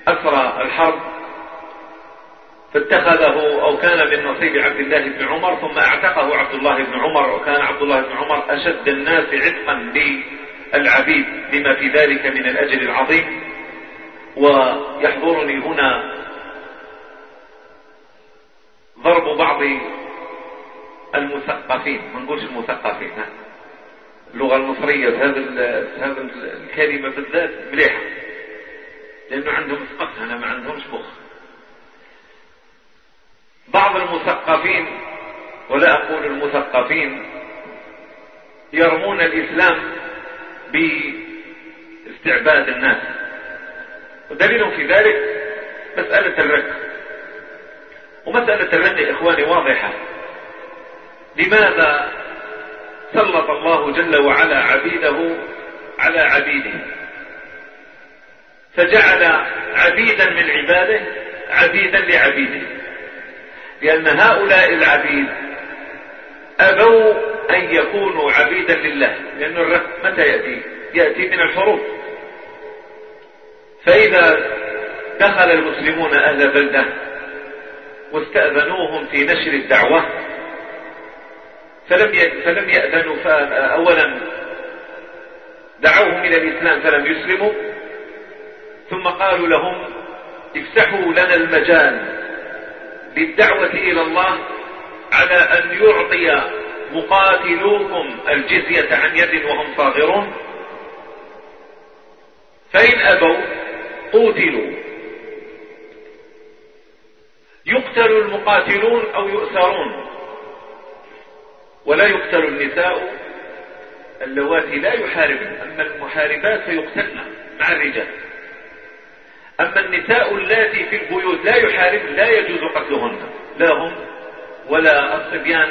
أسرى الحرب فاتخذه أو كان من نصيب عبد الله بن عمر ثم أعتقه عبد الله بن عمر وكان عبد الله بن عمر أشد الناس عتقا للعبيد لما في ذلك من الأجر العظيم. ويحضرني هنا ضرب بعض المثقفين. ما نقولش المثقفين اللغة المصرية بهذا هذا الكلمة بالذات مليحة. لأنه عندهم ثقافة أنا ما عندهمش مخ. بعض المثقفين ولا أقول المثقفين يرمون الإسلام باستعباد الناس. ودليل في ذلك مسألة الرق ومسألة الرق يا إخواني واضحة. لماذا سلط الله جل وعلا عبيده على عبيده؟ فجعل عبيدا من عباده عبيدا لعبيده. لأن هؤلاء العبيد أبوا أن يكونوا عبيدا لله. لأن الرفض متى يأتي؟ يأتي من الحروب. فإذا دخل المسلمون أهل بلدة واستأذنوهم في نشر الدعوة. فلم فلم يأذنوا أولا دعوهم إلى الإسلام فلم يسلموا. ثم قالوا لهم افتحوا لنا المجال للدعوة إلى الله على أن يعطي مقاتلوكم الجزية عن يد وهم صاغرون. فإن أبوا قوتلوا. يقتل المقاتلون أو يؤسرون ولا يقتل النساء. اللواتي لا يحاربن. أما المحاربات فيقتلن مع الرجال. أما النساء اللاتي في البيوت لا يحارب لا يجوز قتلهن. لا هم ولا الصبيان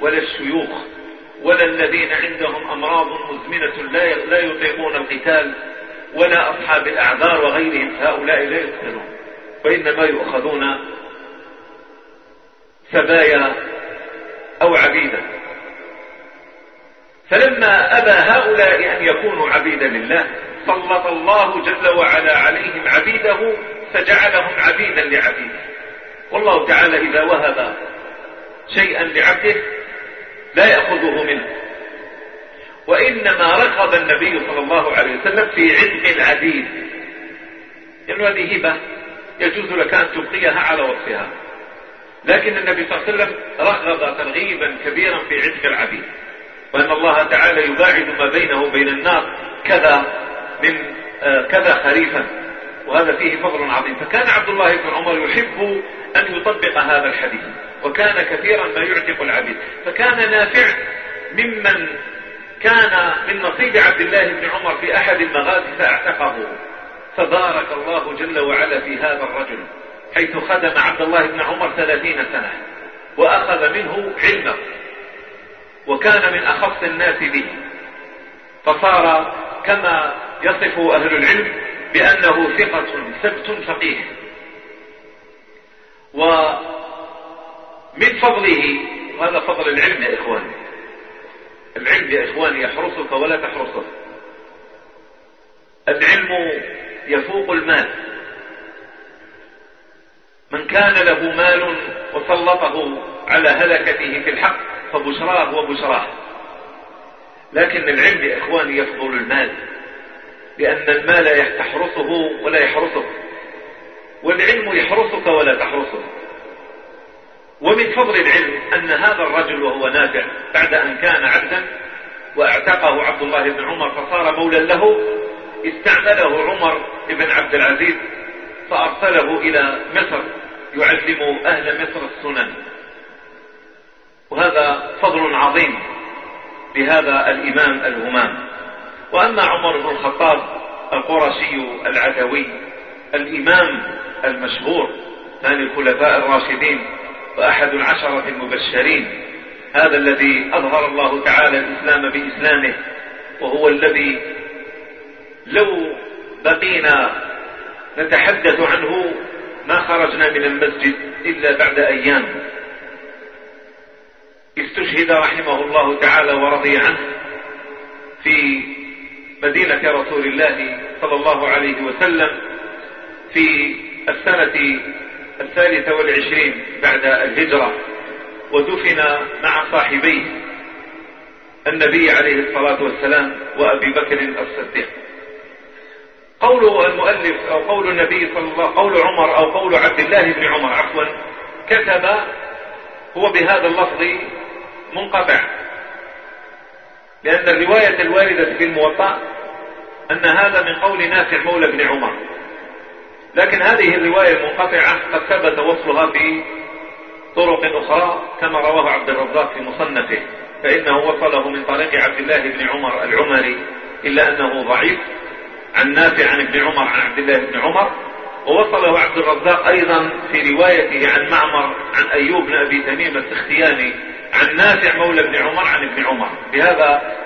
ولا الشيوخ ولا الذين عندهم أمراض مزمنة لا لا يطيقون القتال ولا أصحاب الأعذار وغيرهم. هؤلاء لا يقتلون. وإنما يؤخذون سبايا أو عبيدا. فلما أبى هؤلاء أن يكونوا عبيدا لله سلط الله جل وعلا عليهم عبيده فجعلهم عبيدا لعبيده. والله تعالى إذا وهب شيئا لعبده لا يأخذه منه. وإنما رغب النبي صلى الله عليه وسلم في عتق العبيد لأن هذه هبة يجوز لك أن تبقيها على وصفها. لكن النبي صلى الله عليه وسلم رغب ترغيبا كبيرا في عتق العبيد وأن الله تعالى يباعد ما بينه وبين النار كذا من آه، كذا خريفا وهذا فيه فضل عظيم. فكان عبد الله بن عمر يحب أن يطبق هذا الحديث وكان كثيرا ما يعتق العبيد. فكان نافع ممن كان من نصيب عبد الله بن عمر في أحد المغازي فأعتقه. فبارك الله جل وعلا في هذا الرجل. حيث خدم عبد الله بن عمر ثلاثين سنة وأخذ منه علمه وكان من أخص الناس به فصار كما يصف أهل العلم بأنه ثقة سبت فقيه. ومن فضله وهذا فضل العلم يا إخواني العلم يا إخواني يحرسك ولا تحرسك العلم يفوق المال. من كان له مال وسلطه على هلكته في الحق فبشراه وبشراه. لكن العلم يا إخواني يفضل المال لأن المال تحرسه ولا يحرسك والعلم يحرسك ولا تحرسه. ومن فضل العلم أن هذا الرجل وهو نافع بعد أن كان عبدا وأعتقه عبد الله بن عمر فصار مولا له استعمله عمر بن عبد العزيز فأرسله إلى مصر. يعلم أهل مصر السنن. وهذا فضل عظيم لهذا الإمام الهمام وأما عمر بن الخطاب القرشي العدوي الإمام المشهور ثاني الخلفاء الراشدين وأحد العشرة المبشرين هذا الذي أظهر الله تعالى الإسلام بإسلامه وهو الذي لو بقينا نتحدث عنه ما خرجنا من المسجد إلا بعد أيام. استشهد رحمه الله تعالى ورضي عنه في مدينة رسول الله صلى الله عليه وسلم في السنة الثالثة والعشرين بعد الهجرة ودفن مع صاحبيه النبي عليه الصلاة والسلام وأبي بكر الصديق. قول المؤلف أو قول النبي صلى الله قول عمر أو قول عبد الله بن عمر عفوا كتب هو بهذا اللفظ منقطع. لأن الرواية الواردة في الموطأ أن هذا من قول نافع مولى بن عمر. لكن هذه الرواية المنقطعة قد ثبت وصلها في طرق أخرى كما رواه عبد الرزاق في مصنفه فإنه وصله من طريق عبد الله بن عمر العمري إلا أنه ضعيف. عن نافع عن ابن عمر عن عبد الله بن عمر ووصله عبد الرزاق أيضا في روايته عن معمر عن أيوب بن أبي تميم السختياني عن نافع مولى بن عمر عن ابن عمر. بهذا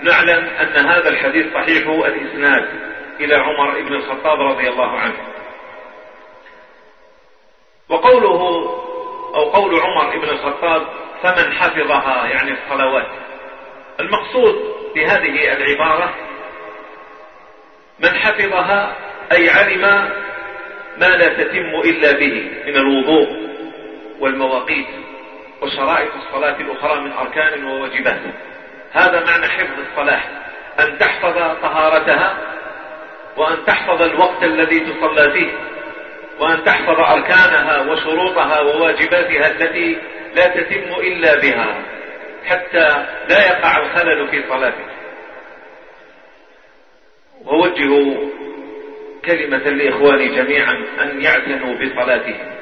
نعلم أن هذا الحديث صحيح الإسناد إلى عمر بن الخطاب رضي الله عنه. وقوله أو قول عمر بن الخطاب فمن حفظها يعني الصلوات. المقصود بهذه العبارة من حفظها أي علم ما لا تتم إلا به من الوضوء والمواقيت وشرائط الصلاة الأخرى من أركان وواجبات. هذا معنى حفظ الصلاة. أن تحفظ طهارتها وأن تحفظ الوقت الذي تصلى فيه وأن تحفظ أركانها وشروطها وواجباتها التي لا تتم إلا بها حتى لا يقع الخلل في صلاتك. ووجه كلمة لإخواني جميعا أن يعتنوا بصلاتهم.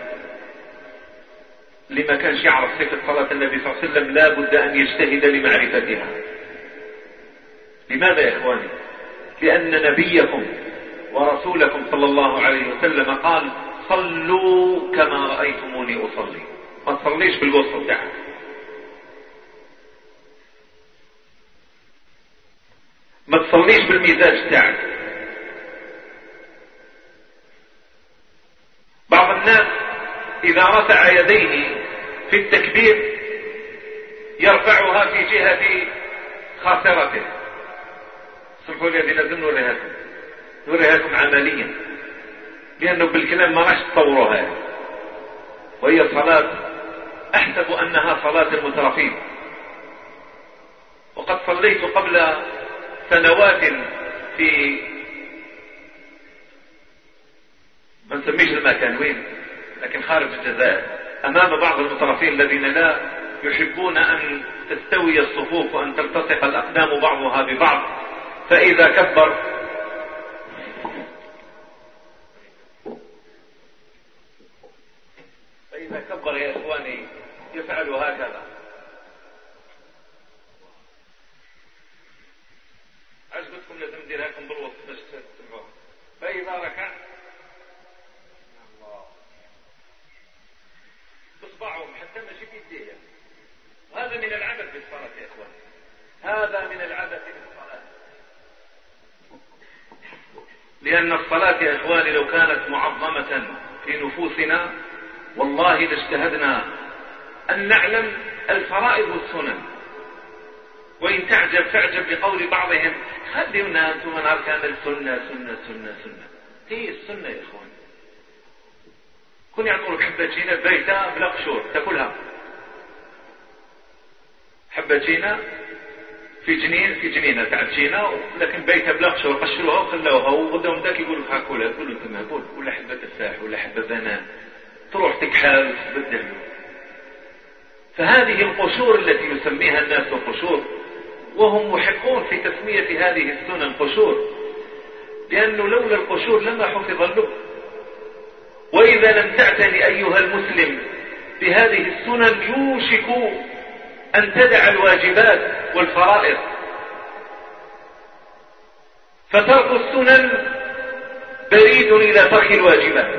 لما كانش يعرف صفة صلاة النبي صلى الله عليه وسلم لا بد أن يجتهد لمعرفتها. لماذا يا إخواني؟ لأن نبيكم ورسولكم صلى الله عليه وسلم قال صلوا كما رأيتموني أصلي. ما تصليش بالقصة بتاعك. ما تصليش بالمزاج بتاعك. بعض الناس إذا رفع يديه في التكبير يرفعها في جهة خاصرته سمحوا لي الذين لازم نوريهاكم. نوريهاكم عمليا. لأنه بالكلام ما راح تطوروها. وهي صلاة أحسب أنها صلاة المترفين. وقد صليت قبل سنوات في ما نسميش المكان وين لكن خارج الجزائر أمام بعض المترفين الذين لا يحبون أن تستوي الصفوف وأن تلتصق الأقدام بعضها ببعض فإذا كبر فإذا كبر يا إخواني يفعل هكذا. عجبتكم لازم نديرها لكم بالوسط باش تسمعوها فإذا ركع الله. حتى ماشي بيديه وهذا من العبث بالصلاة يا إخوان. هذا من العبث بالصلاة لأن الصلاة يا إخواني لو كانت معظمة في نفوسنا والله لاجتهدنا أن نعلم الفرائض والسنن. وإن تعجب فاعجب بقول بعضهم خلينا أنتم من أركان السنة سنة سنة سنة. هي السنة يا إخوان. كن يعطونك حبة جينة بيتة بلا قشور تأكلها. حبة جينة في جنين في جنينة تاع جينة لكن بيتها بلا قشور قشروها وخلوها وغداهم ذاك يقول لك هاكلها تقول انت ما ولا حبة تفاح ولا حبة بنان. تروح تكحل وتبدل فهذه القشور التي يسميها الناس قشور. وهم محقون في تسمية هذه السنن قشور لأنه لولا القشور لما حفظ اللب وإذا لم تعتني أيها المسلم بهذه السنن يوشك أن تدع الواجبات والفرائض. فترك السنن بريد إلى ترك الواجبات.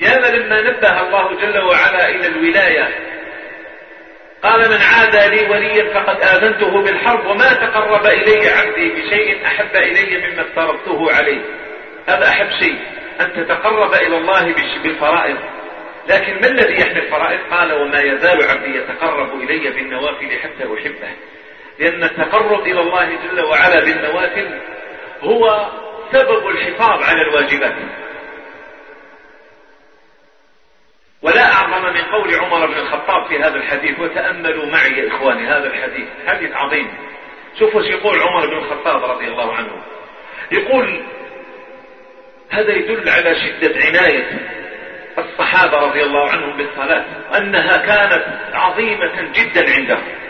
يا لما نبه الله جل وعلا إلى الولاية قال من عادى لي وليا فقد آذنته بالحرب وما تقرب إلي عبدي بشيء أحب إلي مما افترضته عليه. هذا أحب شيء أن تتقرب إلى الله بالفرائض. لكن ما الذي يحمي الفرائض؟ قال وما يزال عبدي يتقرب إلي بالنوافل حتى أحبه. لأن التقرب إلى الله جل وعلا بالنوافل هو سبب الحفاظ على الواجبات. ولا أعظم من قول عمر بن الخطاب في هذا الحديث وتأملوا معي يا إخواني هذا الحديث حديث عظيم. شوفوا يقول عمر بن الخطاب رضي الله عنه. يقول هذا يدل على شدة عناية الصحابة رضي الله عنهم بالصلاة أنها كانت عظيمة جدا عندهم.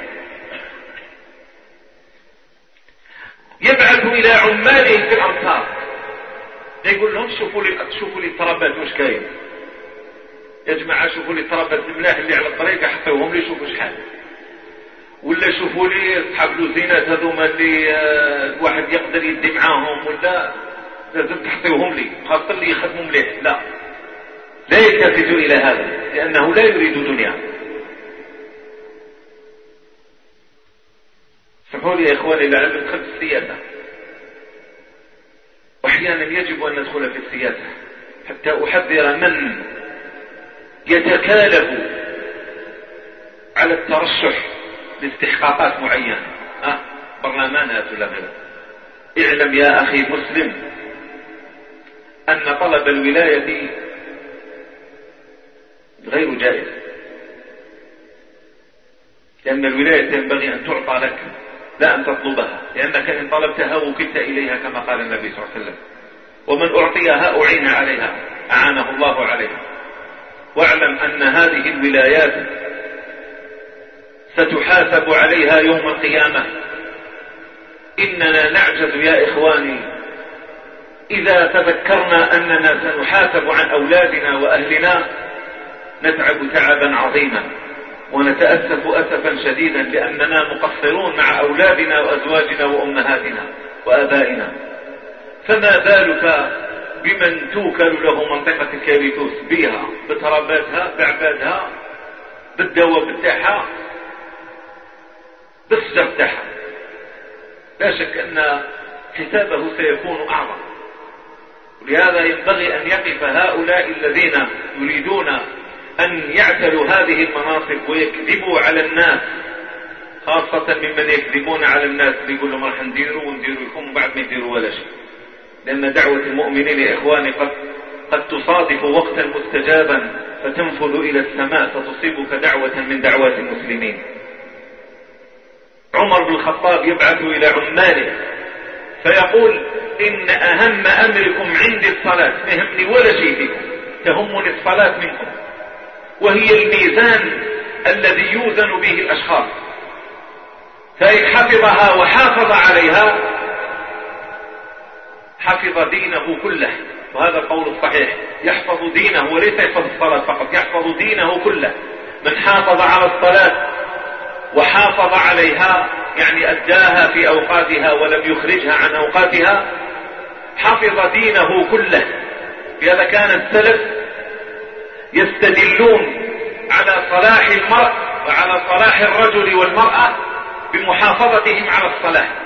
يبعث إلى عماله في الأمصار يقول لهم شوفوا لي شوفوا لي التربات وش كاين يا جماعة شوفوا لي التربات الملاح اللي على الطريق حطيوهم لي شوفوا شحال. ولا شوفوا لي اصحاب لوزينات هذوما اللي آه، الواحد يقدر يدي معاهم ولا لازم تحطيوهم لي خاصة اللي يخدموا مليح. لا. لا يلتفت إلى هذا لأنه لا يريد دنيا. اسمحوا لي يا إخواني لعل ندخل في السياسة وأحيانا يجب أن ندخل في السياسة حتى أحذر من يتكالب على الترشح لاستحقاقات معينة. أه برلمانات ولا غيره اعلم يا أخي مسلم أن طلب الولاية غير جائز. لأن الولاية ينبغي أن تعطى لك لا أن تطلبها. لأنك إن طلبتها وكلت إليها كما قال النبي صلى الله عليه وسلم. ومن أعطيها أعين عليها أعانه الله عليها. واعلم أن هذه الولايات ستحاسب عليها يوم القيامة. إننا نعجز يا إخواني إذا تذكرنا أننا سنحاسب عن أولادنا وأهلنا نتعب تعبا عظيما ونتأسف أسفا شديدا لأننا مقصرون مع أولادنا وأزواجنا وأمهاتنا وآبائنا. فما بالك بمن توكل له منطقة الكاريتوس بها بتراباتها بعبادها بالدواء بتاعها بالشجر بتاعها. لا شك أن حسابه سيكون أعظم. ولهذا ينبغي أن يقف هؤلاء الذين يريدون أن يعتلوا هذه المناصب ويكذبوا على الناس خاصة ممن يكذبون على الناس بيقول لهم راح نديروا ونديروا لكم بعد ما يديروا ولا شيء. لأن دعوة المؤمنين يا إخواني قد قد تصادف وقتا مستجابا فتنفذ إلى السماء فتصيبك دعوة من دعوات المسلمين. عمر بن الخطاب يبعث إلى عماله فيقول إن أهم أمركم عندي الصلاة تهمني ولا شيء فيكم تهمني الصلاة منكم. وهي الميزان الذي يوزن به الأشخاص. فإن حفظها وحافظ عليها حفظ دينه كله. وهذا القول الصحيح. يحفظ دينه وليس يحفظ الصلاة فقط يحفظ دينه كله. من حافظ على الصلاة وحافظ عليها يعني أداها في أوقاتها ولم يخرجها عن أوقاتها حفظ دينه كله. لهذا كان السلف يستدلون على صلاح المرء وعلى صلاح الرجل والمرأة بمحافظتهم على الصلاة.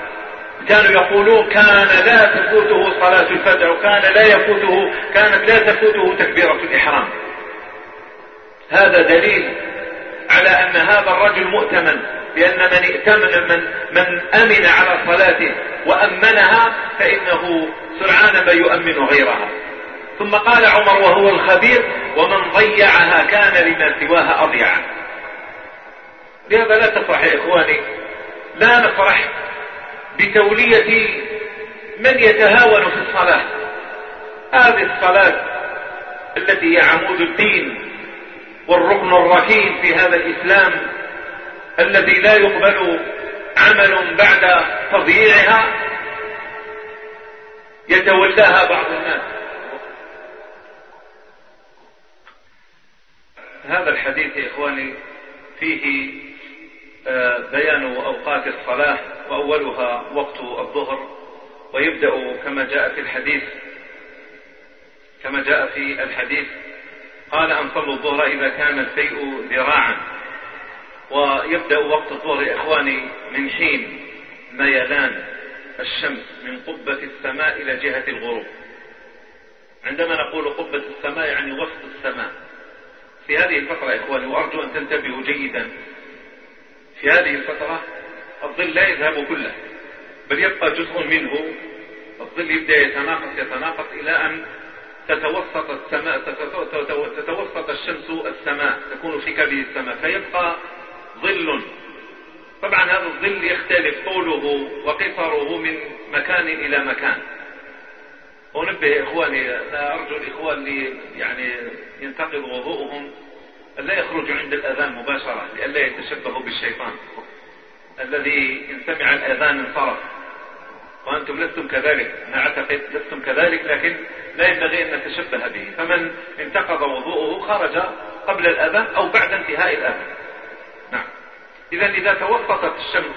كانوا يقولون كان لا تفوته صلاة الفجر وكان لا يفوته كانت لا تفوته تكبيرة الإحرام. هذا دليل على أن هذا الرجل مؤتمن لأن من ائتمن من, من أمن على صلاته وأمنها فإنه سرعان ما يؤمن غيرها. ثم قال عمر وهو الخبير ومن ضيعها كان لما سواها أضيع. لهذا لا تفرح يا إخواني. لا نفرح بتولية من يتهاون في الصلاة. هذه الصلاة التي هي عمود الدين والركن الركين في هذا الإسلام الذي لا يقبل عمل بعد تضييعها يتولاها بعض الناس. هذا الحديث يا إخواني فيه آه، بيان أوقات الصلاة وأولها وقت الظهر ويبدأ كما جاء في الحديث كما جاء في الحديث قال أن صلوا الظهر إذا كان الفيء ذراعا. ويبدأ وقت الظهر إخواني من حين ميلان الشمس من قبة السماء إلى جهة الغروب. عندما نقول قبة السماء يعني وسط السماء. في هذه الفترة إخواني وأرجو أن تنتبهوا جيدا. في هذه الفترة الظل لا يذهب كله بل يبقى جزء منه. الظل يبدأ يتناقص يتناقص إلى أن تتوسط السماء تتوسط الشمس السماء تكون في كبد السماء فيبقى ظل. طبعا هذا الظل يختلف طوله وقصره من مكان إلى مكان. أنبه إخواني لا أرجو الإخوان يعني ينتقض وضوءهم ألا يخرجوا عند الأذان مباشرة لئلا يتشبهوا بالشيطان. الذي إن سمع الأذان انصرف. وأنتم لستم كذلك أنا أعتقد لستم كذلك لكن لا ينبغي أن نتشبه به. فمن انتقض وضوءه خرج قبل الأذان أو بعد انتهاء الأذان. نعم. إذا إذا توسطت الشمس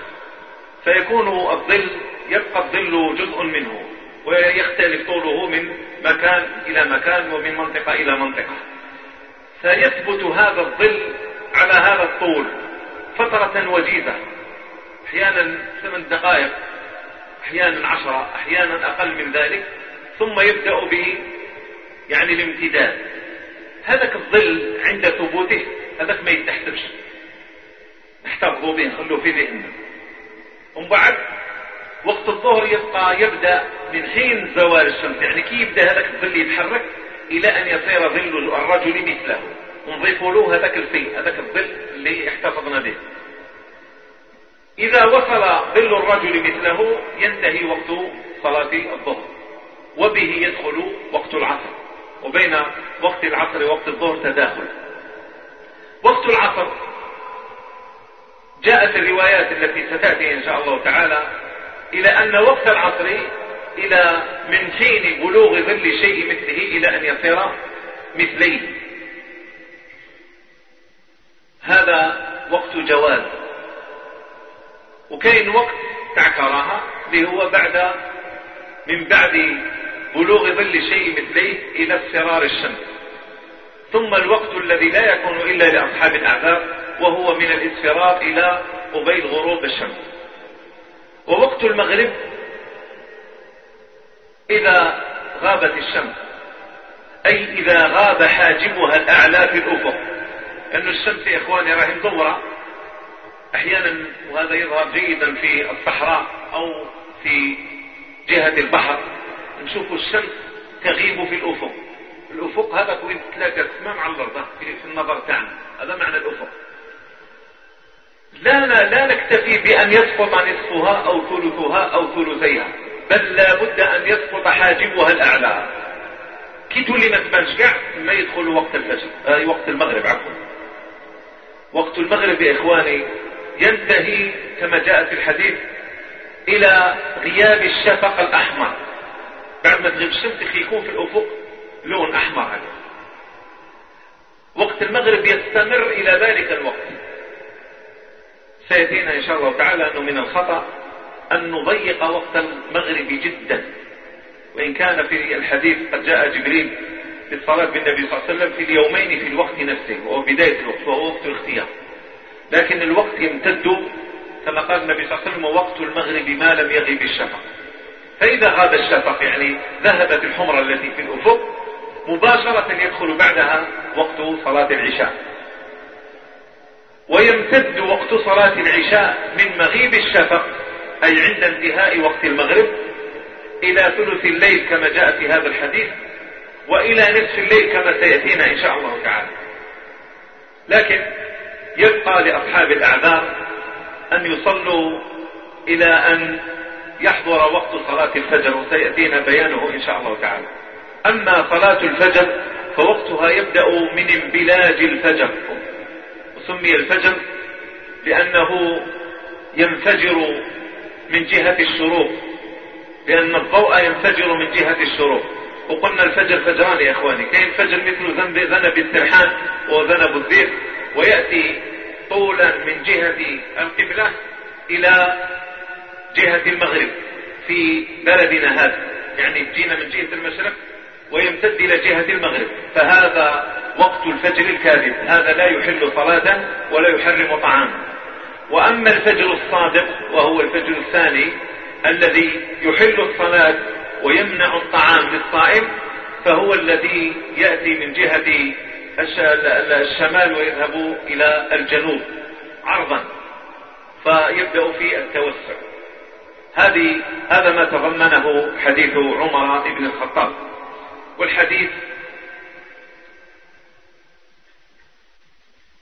فيكون الظل يبقى الظل جزء منه ويختلف طوله من مكان إلى مكان ومن منطقة إلى منطقة. فيثبت هذا الظل على هذا الطول فترة وجيزة. أحيانا ثمان دقائق أحيانا عشرة أحيانا أقل من ذلك ثم يبدأ به يعني الامتداد. هذاك الظل عند ثبوته هذاك ما يتحسبش. نحتفظوا به نخلوه في ذهننا. ومن بعد وقت الظهر يبقى يبدأ من حين زوال الشمس. يعني كي يبدأ هذاك الظل يتحرك إلى أن يصير ظل الرجل مثله. ونضيفوا له هذاك الفي هذاك الظل اللي احتفظنا به. إذا وصل ظل الرجل مثله ينتهي وقت صلاة الظهر وبه يدخل وقت العصر وبين وقت العصر ووقت الظهر تداخل. وقت العصر جاءت الروايات التي ستأتي إن شاء الله تعالى إلى أن وقت العصر إلى من حين بلوغ ظل شيء مثله إلى أن يصير مثليه. هذا وقت جواز. وكاين وقت تاع كراهة اللي هو بعد من بعد بلوغ ظل شيء مثليه إلى اصفرار الشمس. ثم الوقت الذي لا يكون إلا لأصحاب الأعذار وهو من الاصفرار إلى قبيل غروب الشمس. ووقت المغرب إذا غابت الشمس أي إذا غاب حاجبها الأعلى في الأفق. أن الشمس يا إخواني راهي مدورة. أحيانا وهذا يظهر جيدا في الصحراء أو في جهة البحر. نشوف الشمس تغيب في الأفق. الأفق هذا كوين تلاقى السماء مع الأرض في النظر تاعنا. هذا معنى الأفق. لا لا لا نكتفي بأن يسقط نصفها أو ثلثها أو ثلثيها بل لا بد أن يسقط حاجبها الأعلى. كي تولي ما تبانش كاع ما يدخل وقت الفجر آه وقت المغرب عفوا. وقت المغرب يا إخواني ينتهي كما جاء في الحديث إلى غياب الشفق الأحمر. بعد ما تغيب الشمس يكون في الأفق لون أحمر هذا وقت المغرب يستمر إلى ذلك الوقت. سيأتينا إن شاء الله تعالى أنه من الخطأ أن نضيق وقت المغرب جدا. وإن كان في الحديث قد جاء جبريل بالصلاة بالنبي صلى الله عليه وسلم في اليومين في الوقت نفسه وهو بداية الوقت وهو وقت الاختيار. لكن الوقت يمتد كما قال النبي صلى الله عليه وسلم وقت المغرب ما لم يغب الشفق. فإذا غاب الشفق يعني ذهبت الحمرة التي في الأفق مباشرة يدخل بعدها وقت صلاة العشاء. ويمتد وقت صلاة العشاء من مغيب الشفق أي عند انتهاء وقت المغرب إلى ثلث الليل كما جاء في هذا الحديث وإلى نصف الليل كما سيأتينا إن شاء الله تعالى. لكن يبقى لأصحاب الأعذار أن يصلوا إلى أن يحضر وقت صلاة الفجر وسيأتينا بيانه إن شاء الله تعالى. أما صلاة الفجر فوقتها يبدأ من انبلاج الفجر. وسمي الفجر لأنه ينفجر من جهة الشروق. لأن الضوء ينفجر من جهة الشروق. وقلنا الفجر فجران يا إخواني. كاين فجر مثل ذنب ذنب السرحان وذنب الذئب ويأتي طولا من جهة القبلة إلى جهة المغرب في بلدنا هذا. يعني جينا من جهة المشرق ويمتد إلى جهة المغرب. فهذا وقت الفجر الكاذب. هذا لا يحل صلاة ولا يحرم طعاما وأما الفجر الصادق وهو الفجر الثاني الذي يحل الصلاة ويمنع الطعام للصائم فهو الذي يأتي من جهة الشمال ويذهب إلى الجنوب عرضا فيبدأ في التوسع. هذه هذا ما تضمنه حديث عمر بن الخطاب. والحديث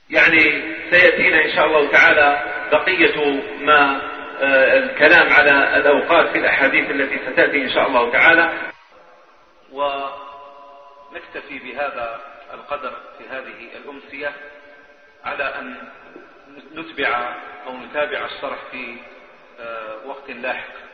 يعني سيأتينا إن شاء الله تعالى بقية ما آه، الكلام على الأوقات في الأحاديث التي ستأتي إن شاء الله تعالى. ونكتفي بهذا القدر في هذه الأمسية على أن نتبع أو نتابع الشرح في آه، وقت لاحق.